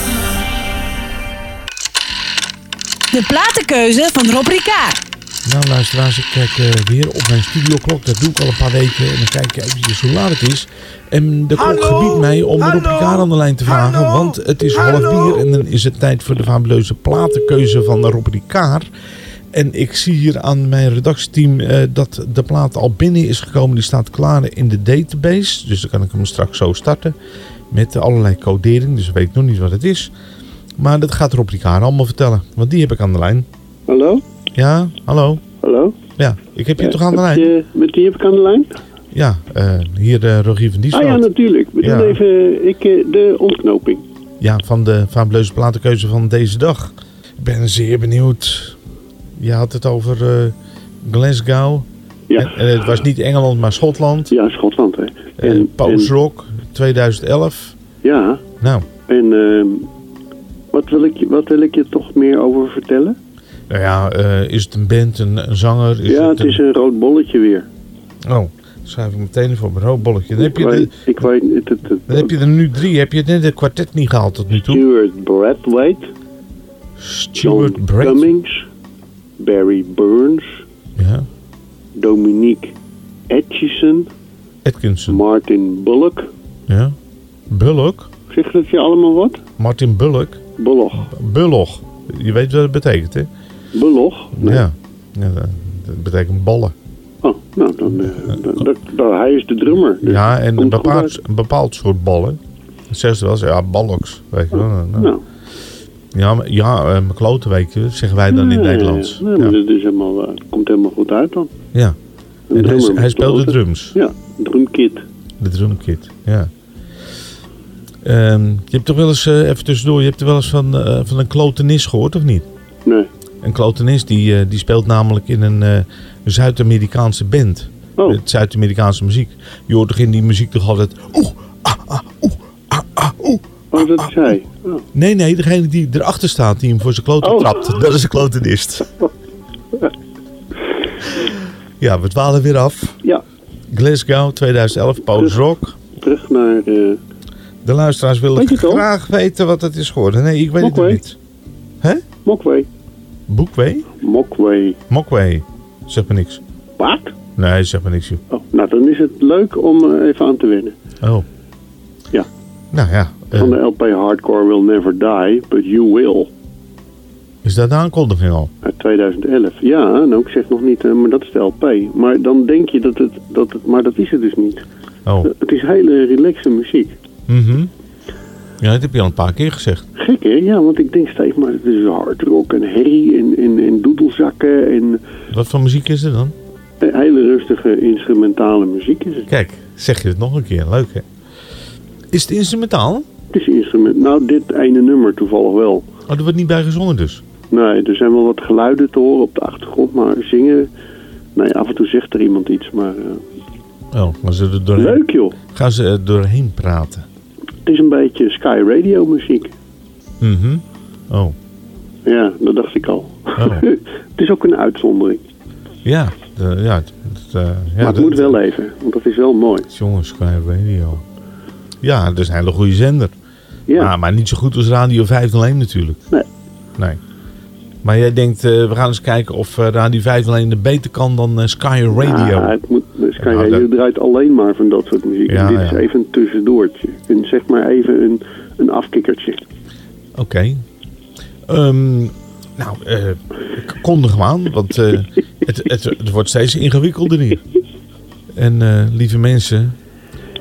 De platenkeuze van Rob Ricard. Nou luisteraars, ik kijk eh, weer op mijn studioklok. Dat doe ik al een paar weken. En dan kijk ik eventjes hoe laat het is. En de klok gebiedt mij om Rob Ricard aan de lijn te vragen. Want het is half bier en dan is het tijd voor de fabuleuze platenkeuze van Rob Ricard. En ik zie hier aan mijn redactieteam eh, dat de plaat al binnen is gekomen. Die staat klaar in de database. Dus dan kan ik hem straks zo starten. Met allerlei codering. Dus weet ik nog niet wat het is. Maar dat gaat Rob Ricard allemaal vertellen. Want die heb ik aan de lijn. Hallo? Ja, hallo. Hallo? Ja, ik heb je toch aan de lijn? eh, met wie heb ik aan de lijn? Ja, eh, hier eh, Rogier van Diesveld. Ah ja, natuurlijk. We Ja. doen even ik, eh, de ontknoping. Ja, van de fabuleuze platenkeuze van deze dag. Ik ben zeer benieuwd. Je had het over eh, Glasgow. Ja. En, en het was niet Engeland, maar Schotland. Ja, Schotland, hè. En Post Rock 2011. Ja. Nou, En ehm, wat, wil ik, je- wat wil ik je toch meer over vertellen? nou ja, eh, is het een band, een, een zanger? Is ja, het het is een rood bolletje weer. Oh, schrijf ik meteen even op een rood bolletje. Dan heb, je de, ik weet het, het, het, dan heb je er nu drie. Heb je net de kwartet niet gehaald tot nu toe? Stuart Brathwaite. Stuart Brett. Cummings. Barry Burns. Ja. Dominique Atchison. Atkinson. Martin Bullock. Ja. Bullock? Zegt dat je allemaal wat? Martin Bullock? Bullock. Bullock. Je weet wat het betekent, hè? Nee. Ja. ja dat, dat betekent ballen. Oh, nou, dan, eh, dan- dat- dan- hij is de drummer. dus Ja, en een bepaald, een bepaald soort ballen. Dat zeggen ze wel eens, ja, ballocks. Weet je wel. Nou. Nou. Ja, maar- ja eh, mijn kloten, weet je, zeggen wij dan in het Nederlands. Nee, maar dat is helemaal, eh, het komt helemaal goed uit dan. Ja. En hij, hij moet speelt de altijd- drums. Ja, drumkit. De drumkit, ja. Ehm, je hebt toch wel eens, eh, even tussendoor, je hebt er wel eens van, eh, van een klotenist gehoord, of niet? Nee. Een klotenist die, eh, die speelt namelijk in een Zuid-Amerikaanse band. Oh. Zuid-Amerikaanse muziek. Je hoort toch in die muziek toch altijd... Oeh, Oh, dat is hij. Oh. Nee, nee, degene die erachter staat, die hem voor zijn kloten Oh. trapt. Dat is een klotenist. ja, we dwalen weer af. Ja. Glasgow 2011, Post Rock. Terug naar... De luisteraars willen graag weten wat het is geworden. Nee, ik weet het niet. Hè? Mokwee. Boekwee? Mokwee. Mokwee. Zeg maar niks. Wat? Nee, zeg maar niks. joh. Oh, nou, dan is het leuk om eh, even aan te wennen. Oh. Ja. Nou ja, eh, Van de LP Hardcore Will Never Die, But You Will. is dat de aankondiging al? Uit 2011. Ja, nou, ik zeg nog niet, eh, maar dat is de LP. Maar dan denk je dat het, dat het... Maar dat is het dus niet. Oh. Het is hele relaxe muziek. Mhm. Ja, dat heb je al een paar keer gezegd. Gek, hè? Ja, want ik denk steeds maar... Het is hard rock en herrie en, en, en doedelzakken en... Wat voor muziek is er dan? eh, Hele rustige instrumentale muziek is het. Kijk, zeg je het nog een keer. Leuk hè? Is het instrumentaal? Het is instrument. Nou, dit ene nummer toevallig wel. Oh, er wordt niet bij gezongen dus. Nee, er zijn wel wat geluiden te horen op de achtergrond, maar zingen... Nee, af en toe zegt er iemand iets, maar... eh, Oh, gaan ze er doorheen, leuk joh! gaan ze er doorheen praten. Het is een beetje Sky Radio muziek. Mhm. Oh. Ja, dat dacht ik al. Oh. het is ook een uitzondering. Ja, ja, het, het, eh, ja, maar het dat- moet wel even, want dat is wel mooi. Jongens, Sky Radio. Ja, dat is een hele goede zender. Ja. Maar, maar niet zo goed als Radio 501 natuurlijk. Nee. Nee. Maar jij denkt, eh, we gaan eens kijken of eh, Radio 501 beter kan dan eh, Sky Radio. Ja, het moet, Sky Nou, Radio dat- draait alleen maar van dat soort muziek. Ja, en dit ja. is even een tussendoortje. En zeg maar even een, een afkikkertje. Oké. Ehm, nou, eh, ik kondig hem aan, want het, het, het wordt steeds ingewikkelder hier. En lieve mensen,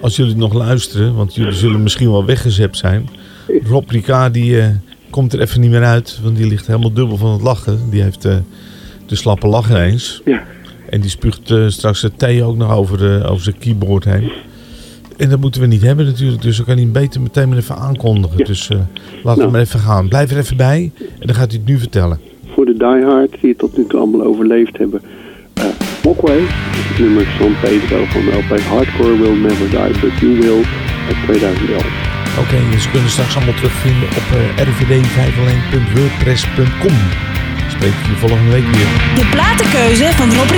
als jullie nog luisteren, want jullie zullen misschien wel weggezept zijn. Rob Ricard die komt er even niet meer uit, want die ligt helemaal dubbel van het lachen. Die heeft eh, de slappe lach ineens. Ja. En die spuugt eh, straks de thee ook nog over, de, over zijn keyboard heen. En dat moeten we niet hebben natuurlijk, dus dan kan hij hem beter meteen maar even aankondigen. Dus eh, laten we Nou. maar even gaan. Blijf er even bij en dan gaat hij het nu vertellen. Voor de diehard die het tot nu toe allemaal overleefd hebben. eh Mokway, het nummer San Pedro van de LP Hardcore Will Never Die But You Will uit 2011. Oké, ze kunnen straks allemaal terugvinden op eh rvd501.wordpress.com. Spreek je volgende week weer. De platenkeuze van Rob.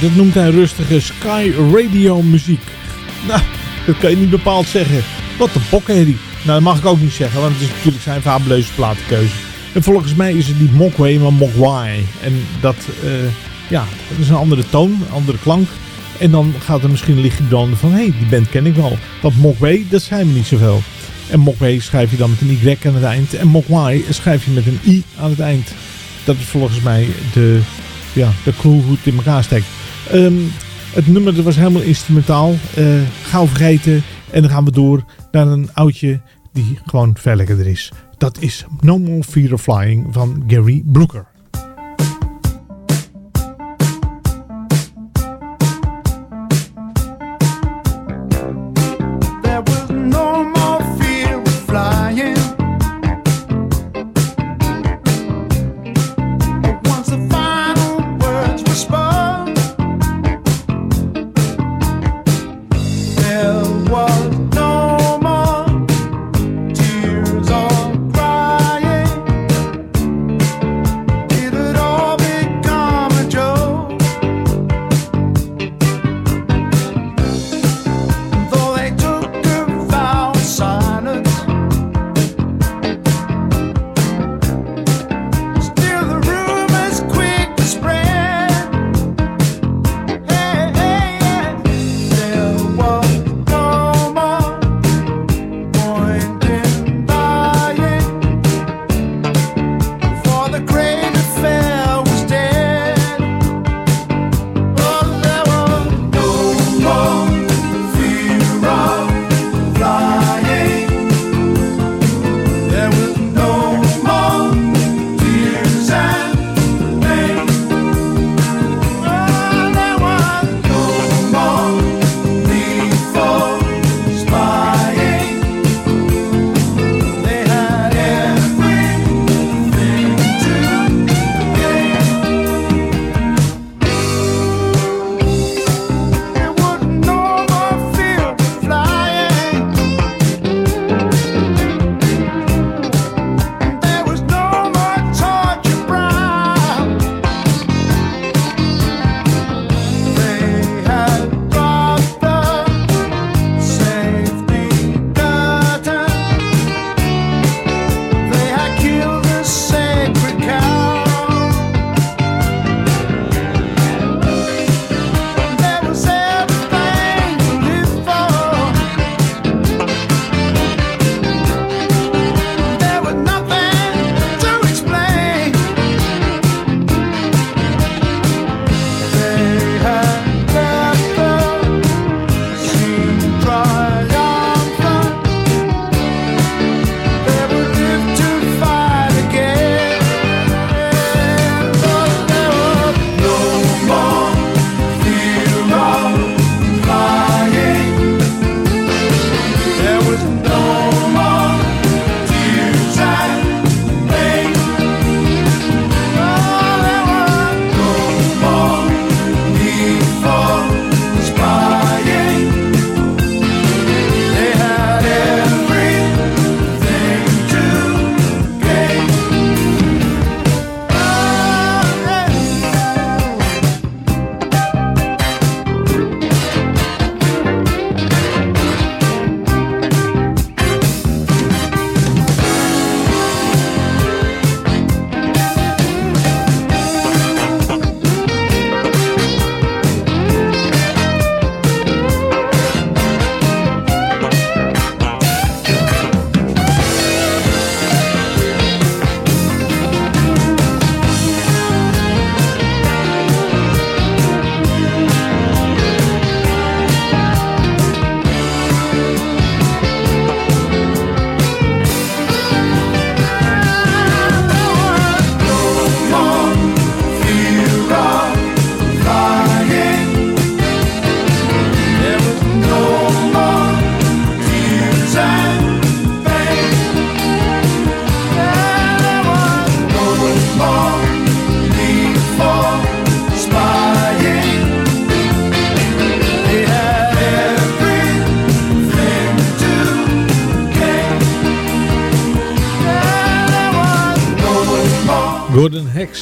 Dat noemt hij rustige Sky Radio muziek. Nou, dat kan je niet bepaald zeggen. Wat een pokherrie. Nou, dat mag ik ook niet zeggen, want het is natuurlijk zijn fabuleuze platenkeuze. En volgens mij is het niet Mokway, maar Mokwai. En dat, eh, ja, dat is een andere toon, een andere klank. En dan gaat er misschien lichtje branden van, hé, hey, die band ken ik wel. Want Mokway, dat zijn we niet zoveel. En Mokway schrijf je dan met een Y aan het eind. En Mokwai schrijf je met een I aan het eind. Dat is volgens mij de, ja, de clue hoe het in elkaar steekt. Ehm, het nummer was helemaal instrumentaal. eh gauw vergeten. En dan gaan we door naar een oudje die gewoon veel lekkerder is. Dat is No More Fear of Flying van Gary Brooker.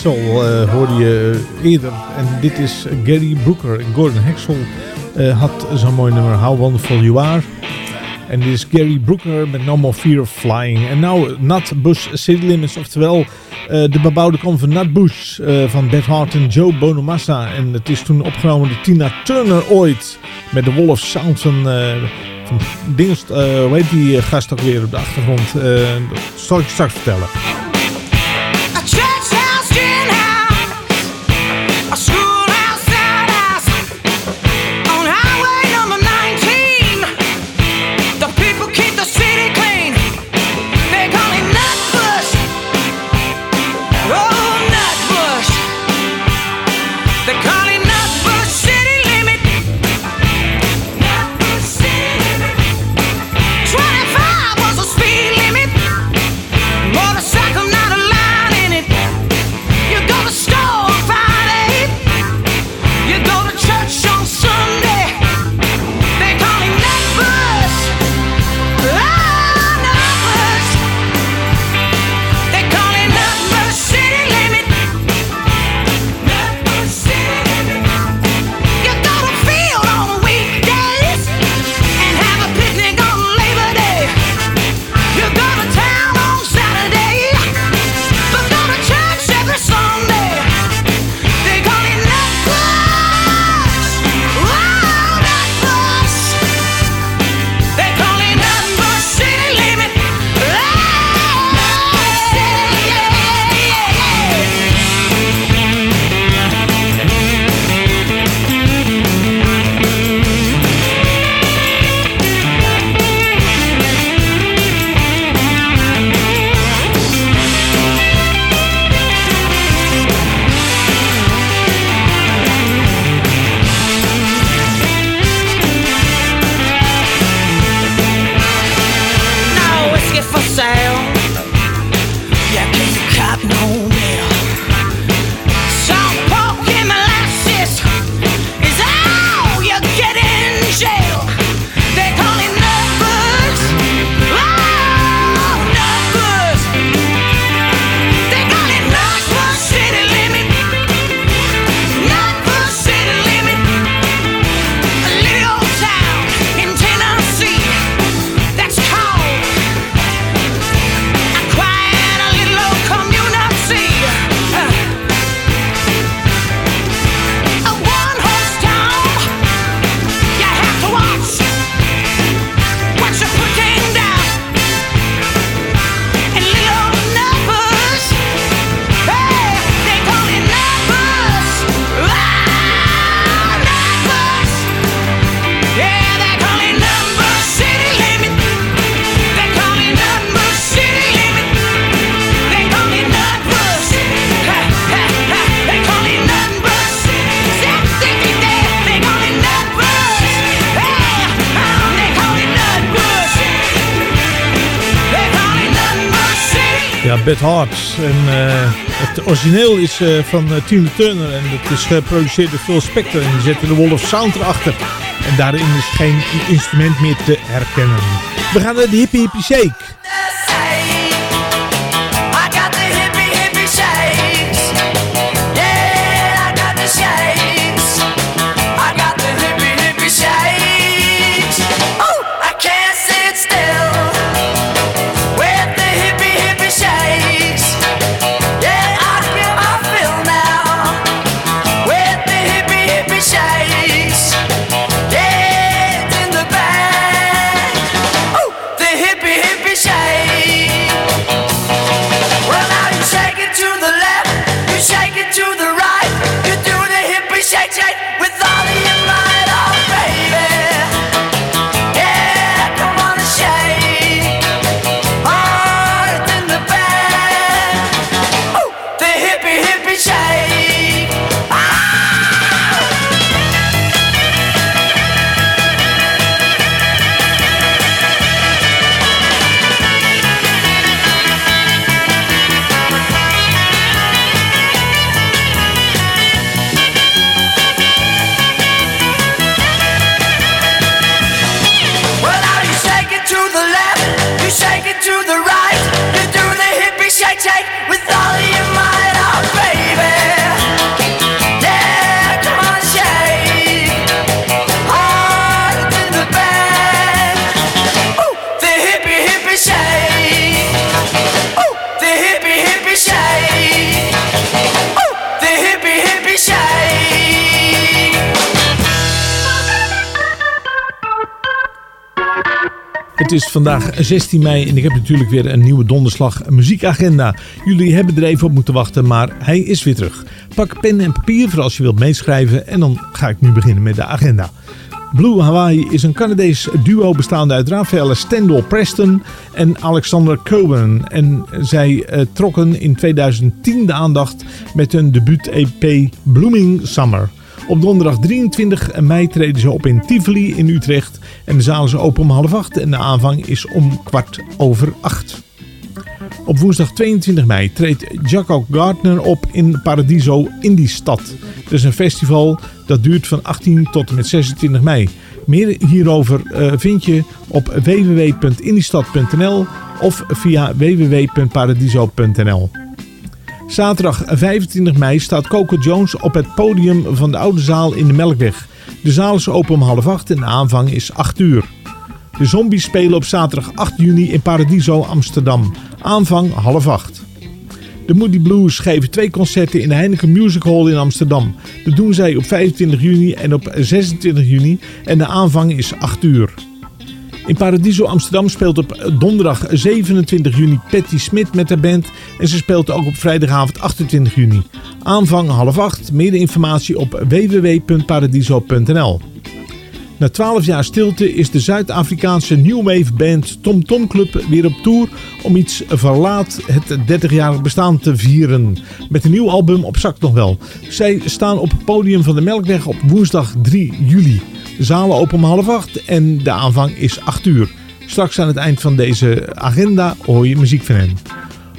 Eh, hoorde je eerder. En dit is Gary Brooker. Gordon Hexel eh, had zo'n mooi nummer How Wonderful You Are. En dit is Gary Brooker met No More Fear of Flying. En nou Natbush City Limits, oftewel eh, de bebouwde kom van Natbush van Beth Hart en Joe Bonamassa. En het is toen opgenomen door Tina Turner ooit met de Wolf Sound van van Dingst, uh, hoe heet die gast ook weer op de achtergrond? Uh, dat zal ik straks vertellen. Het origineel is eh, van eh, Tim Turner en dat is geproduceerd door Phil Spector. En die zetten de Wolf Sound erachter. En daarin is geen instrument meer te herkennen. We gaan naar de Hippie Hippie Shake. Het is vandaag 16 mei en ik heb natuurlijk weer een nieuwe donderslag muziekagenda. Jullie hebben er even op moeten wachten, maar hij is weer terug. Pak pen en papier voor als je wilt meeschrijven en dan ga ik nu beginnen met de agenda. Blue Hawaii is een Canadees duo bestaande uit Rafael Stendel Preston en Alexander Cohen. En zij eh, trokken in 2010 de aandacht met hun debuut-EP Blooming Summer. Op donderdag 23 mei treden ze op in Tivoli in Utrecht. En de zaal is open om half acht en de aanvang is om kwart over acht. Op woensdag 22 mei treedt Jaco Gardner op in Paradiso in die stad. Het is een festival dat duurt van 18 tot en met 26 mei. Meer hierover eh, vind je op www.indiestad.nl of via www.paradiso.nl. Zaterdag 25 mei staat Coco Jones op het podium van de Oude Zaal in de Melkweg. De zaal is open om half acht en de aanvang is 8 uur. De Zombies spelen op zaterdag 8 juni in Paradiso Amsterdam. Aanvang half acht. De Moody Blues geven twee concerten in de Heineken Music Hall in Amsterdam. Dat doen zij op 25 juni en op 26 juni en de aanvang is 8 uur. In Paradiso Amsterdam speelt op donderdag 27 juni Patty Smit met haar band. En ze speelt ook op vrijdagavond 28 juni. Aanvang half acht. Meer informatie op www.paradiso.nl Na 12 jaar stilte is de Zuid-Afrikaanse New Wave band Tom Tom Club weer op tour om iets verlaat het 30-jarig bestaan te vieren. Met een nieuw album op zak nog wel. Zij staan op het podium van de Melkweg op woensdag 3 juli. De zalen open om half acht en de aanvang is 8 uur. Straks aan het eind van deze agenda hoor je muziek van hen.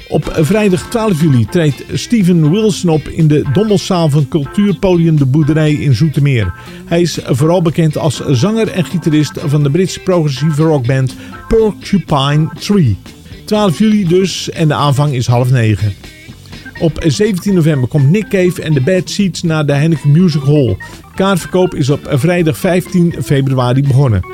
Op vrijdag 12 juli treedt Steven Wilson op in de Dommelszaal van cultuurpodium De Boerderij in Zoetermeer. Hij is vooral bekend als zanger en gitarist van de Britse progressieve rockband Porcupine Tree. 12 juli dus en de aanvang is half negen. Op 17 november komt Nick Cave en de Bad Seeds naar de Heineken Music Hall. Kaartverkoop is op vrijdag 15 februari begonnen.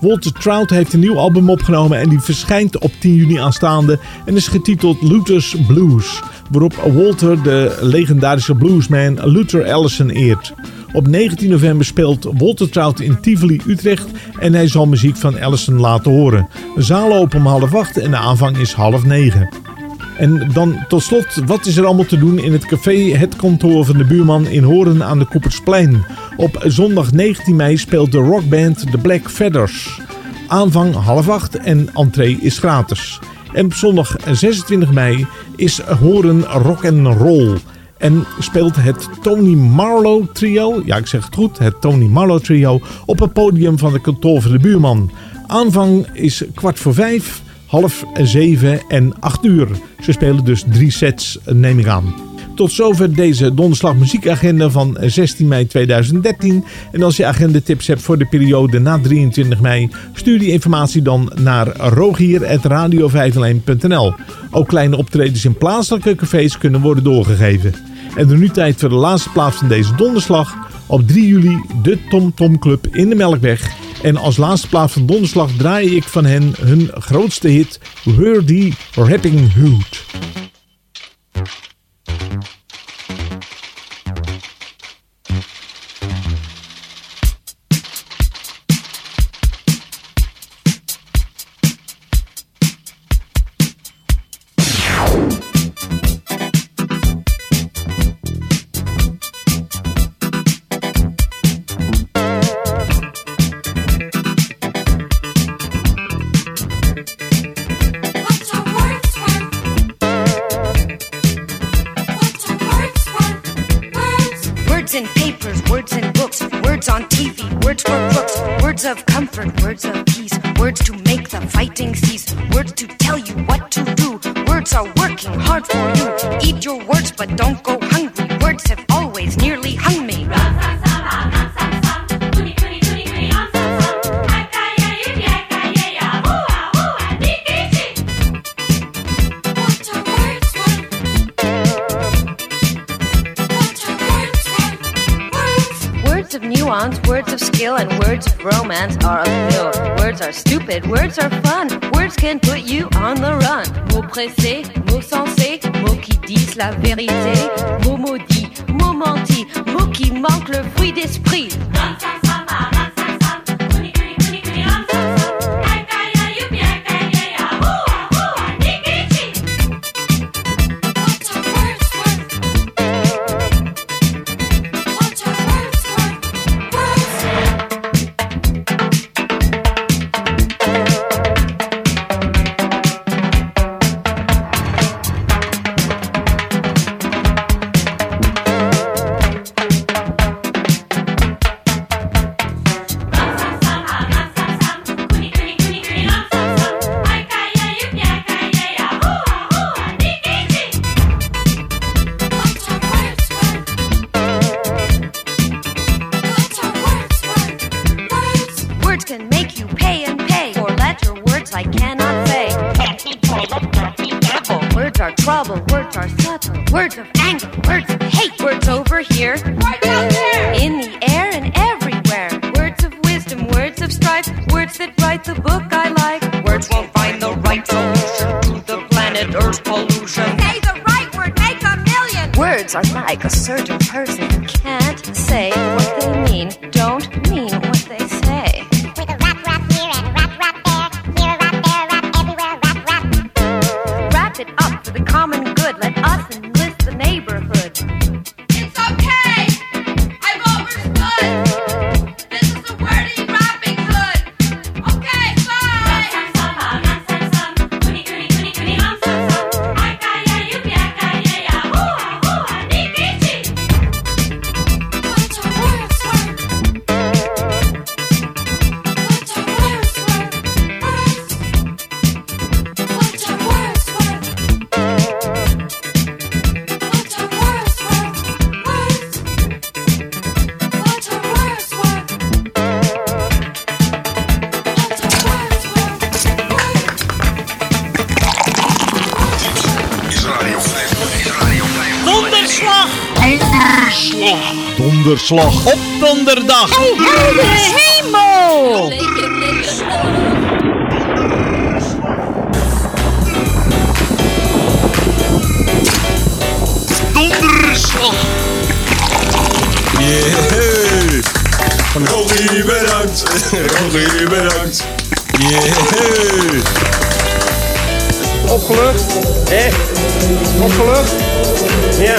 Walter Trout heeft een nieuw album opgenomen en die verschijnt op 10 juni aanstaande en is getiteld Luther's Blues, waarop Walter de legendarische bluesman Luther Allison eert. Op 19 november speelt Walter Trout in Tivoli, Utrecht en hij zal muziek van Allison laten horen. De zaal open om half acht en de aanvang is half negen. En dan tot slot, wat is er allemaal te doen in het café Het Kantoor van de Buurman in Horen aan de Koepersplein? Op zondag 19 mei speelt de rockband The Black Feathers. Aanvang half acht en entree is gratis. En op zondag 26 mei is Horen Rock and Roll. En speelt het Tony Marlowe trio, ja ik zeg het goed, het Tony Marlowe trio, op het podium van de kantoor van de buurman. Aanvang is kwart voor vijf, half zeven en acht uur. Ze spelen dus drie sets, neem ik aan. Tot zover deze donderslag muziekagenda van 16 mei 2013. En als je agendatips hebt voor de periode na 23 mei, stuur die informatie dan naar rogier.radio501.nl. Ook kleine optredens in plaatselijke cafés kunnen worden doorgegeven. En er nu tijd voor de laatste plaats van deze donderslag. Op 3 juli de Tom Tom Club in de Melkweg. En als laatste plaats van donderslag draai ik van hen hun grootste hit, Wordy Rapping Hood. Donderslag op donderdag! Oh, heldere hemel! Donderslag! Yeah! Rogie bedankt! Rogie bedankt! Yeah! Opgelucht? Echt? Opgelucht? Ja.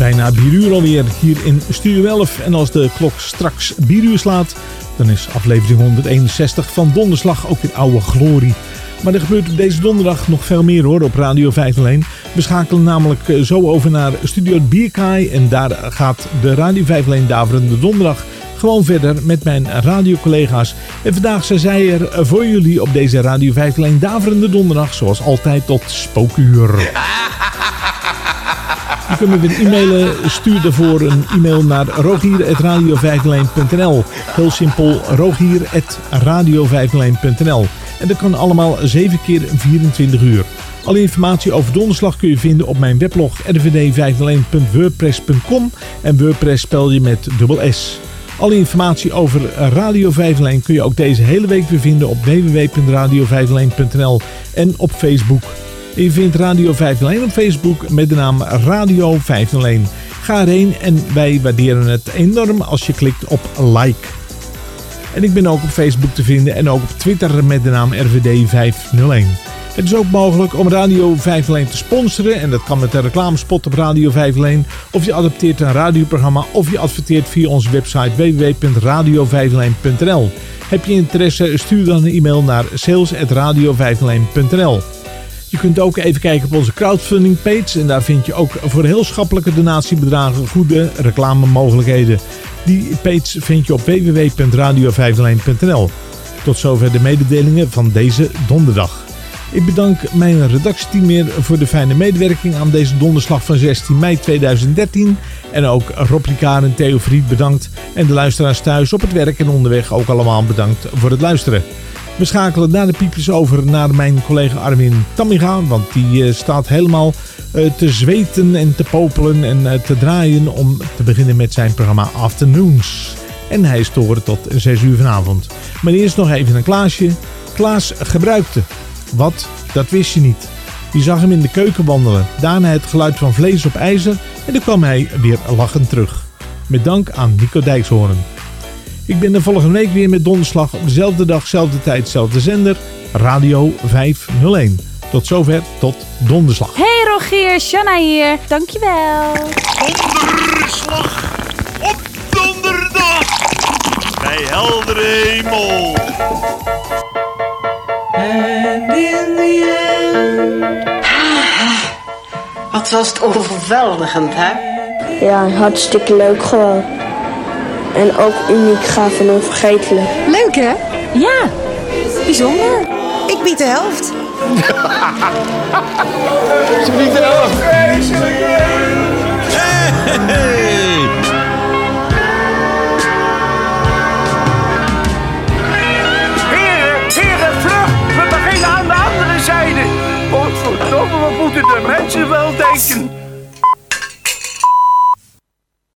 Bijna 4 uur alweer hier in Studio 11. En als de klok straks 4 uur slaat, dan is aflevering 161 van Donderslag ook weer oude glorie. Maar er gebeurt deze donderdag nog veel meer hoor op Radio 501. We schakelen namelijk eh, zo over naar Studio Bierkaai. En daar gaat de Radio 501 Daverende Donderdag gewoon verder met mijn radiocollega's. En vandaag zijn zij er voor jullie op deze Radio 501 Daverende Donderdag. Zoals altijd tot spookuur. Je kunt me weer e-mailen. Stuur daarvoor een e-mail naar rogier.radio501.nl Heel simpel, rogier.radio501.nl En dat kan allemaal 7 keer 24 uur. Alle informatie over donderslag kun je vinden op mijn weblog rvd501.wordpress.com En WordPress spel je met dubbel S. Alle informatie over Radio 501 kun je ook deze hele week weer vinden op www.radio501.nl en op Facebook. Je vindt Radio 501 op Facebook met de naam Radio 501. Ga erheen en wij waarderen het enorm als je klikt op like. En ik ben ook op Facebook te vinden en ook op Twitter met de naam RVD 501. Het is ook mogelijk om Radio 501 te sponsoren en dat kan met een reclamespot op Radio 501. Of je adopteert een radioprogramma of je adverteert via onze website www.radio501.nl. Heb je interesse, stuur dan een e-mail naar sales.radio501.nl. Je kunt ook even kijken op onze crowdfunding page. En daar vind je ook voor heel schappelijke donatiebedragen goede reclamemogelijkheden. Die page vind je op www.radio501.nl. Tot zover de mededelingen van deze donderdag. Ik bedank mijn redactieteam weer voor de fijne medewerking aan deze donderslag van 16 mei 2013. En ook Rob en Theo Fried bedankt. En de luisteraars thuis op het werk en onderweg ook allemaal bedankt voor het luisteren. We schakelen na de piepjes over naar mijn collega Armin Tammiga. Want die uh, staat helemaal uh, te zweten en te popelen en uh, te draaien om te beginnen met zijn programma Afternoons. En hij is te horen tot 6 uur vanavond. Maar eerst nog even een Klaasje. Klaas gebruikte. Wat? Dat wist je niet. Je zag hem in de keuken wandelen. Daarna het geluid van vlees op ijzer. En dan kwam hij weer lachend terug. Met dank aan Nico Dijkshoorn. Ik ben de volgende week weer met donderslag op dezelfde dag, dezelfde tijd, dezelfde zender. Radio 501. Tot zover, tot donderslag. Hey Rogier, Shanna hier. Dankjewel. Donderslag op donderdag! Bij heldere hemel! And in the end. Wat was het overweldigend, hè? Ja, hartstikke leuk gewoon. En ook uniek, gaaf en onvergetelijk. Leuk hè? Ja, bijzonder. Ik bied de helft. Ze biedt de helft. Hey! Heren, heren, vlug! We beginnen aan de andere zijde. Godverdomme, wat moeten de mensen wel denken?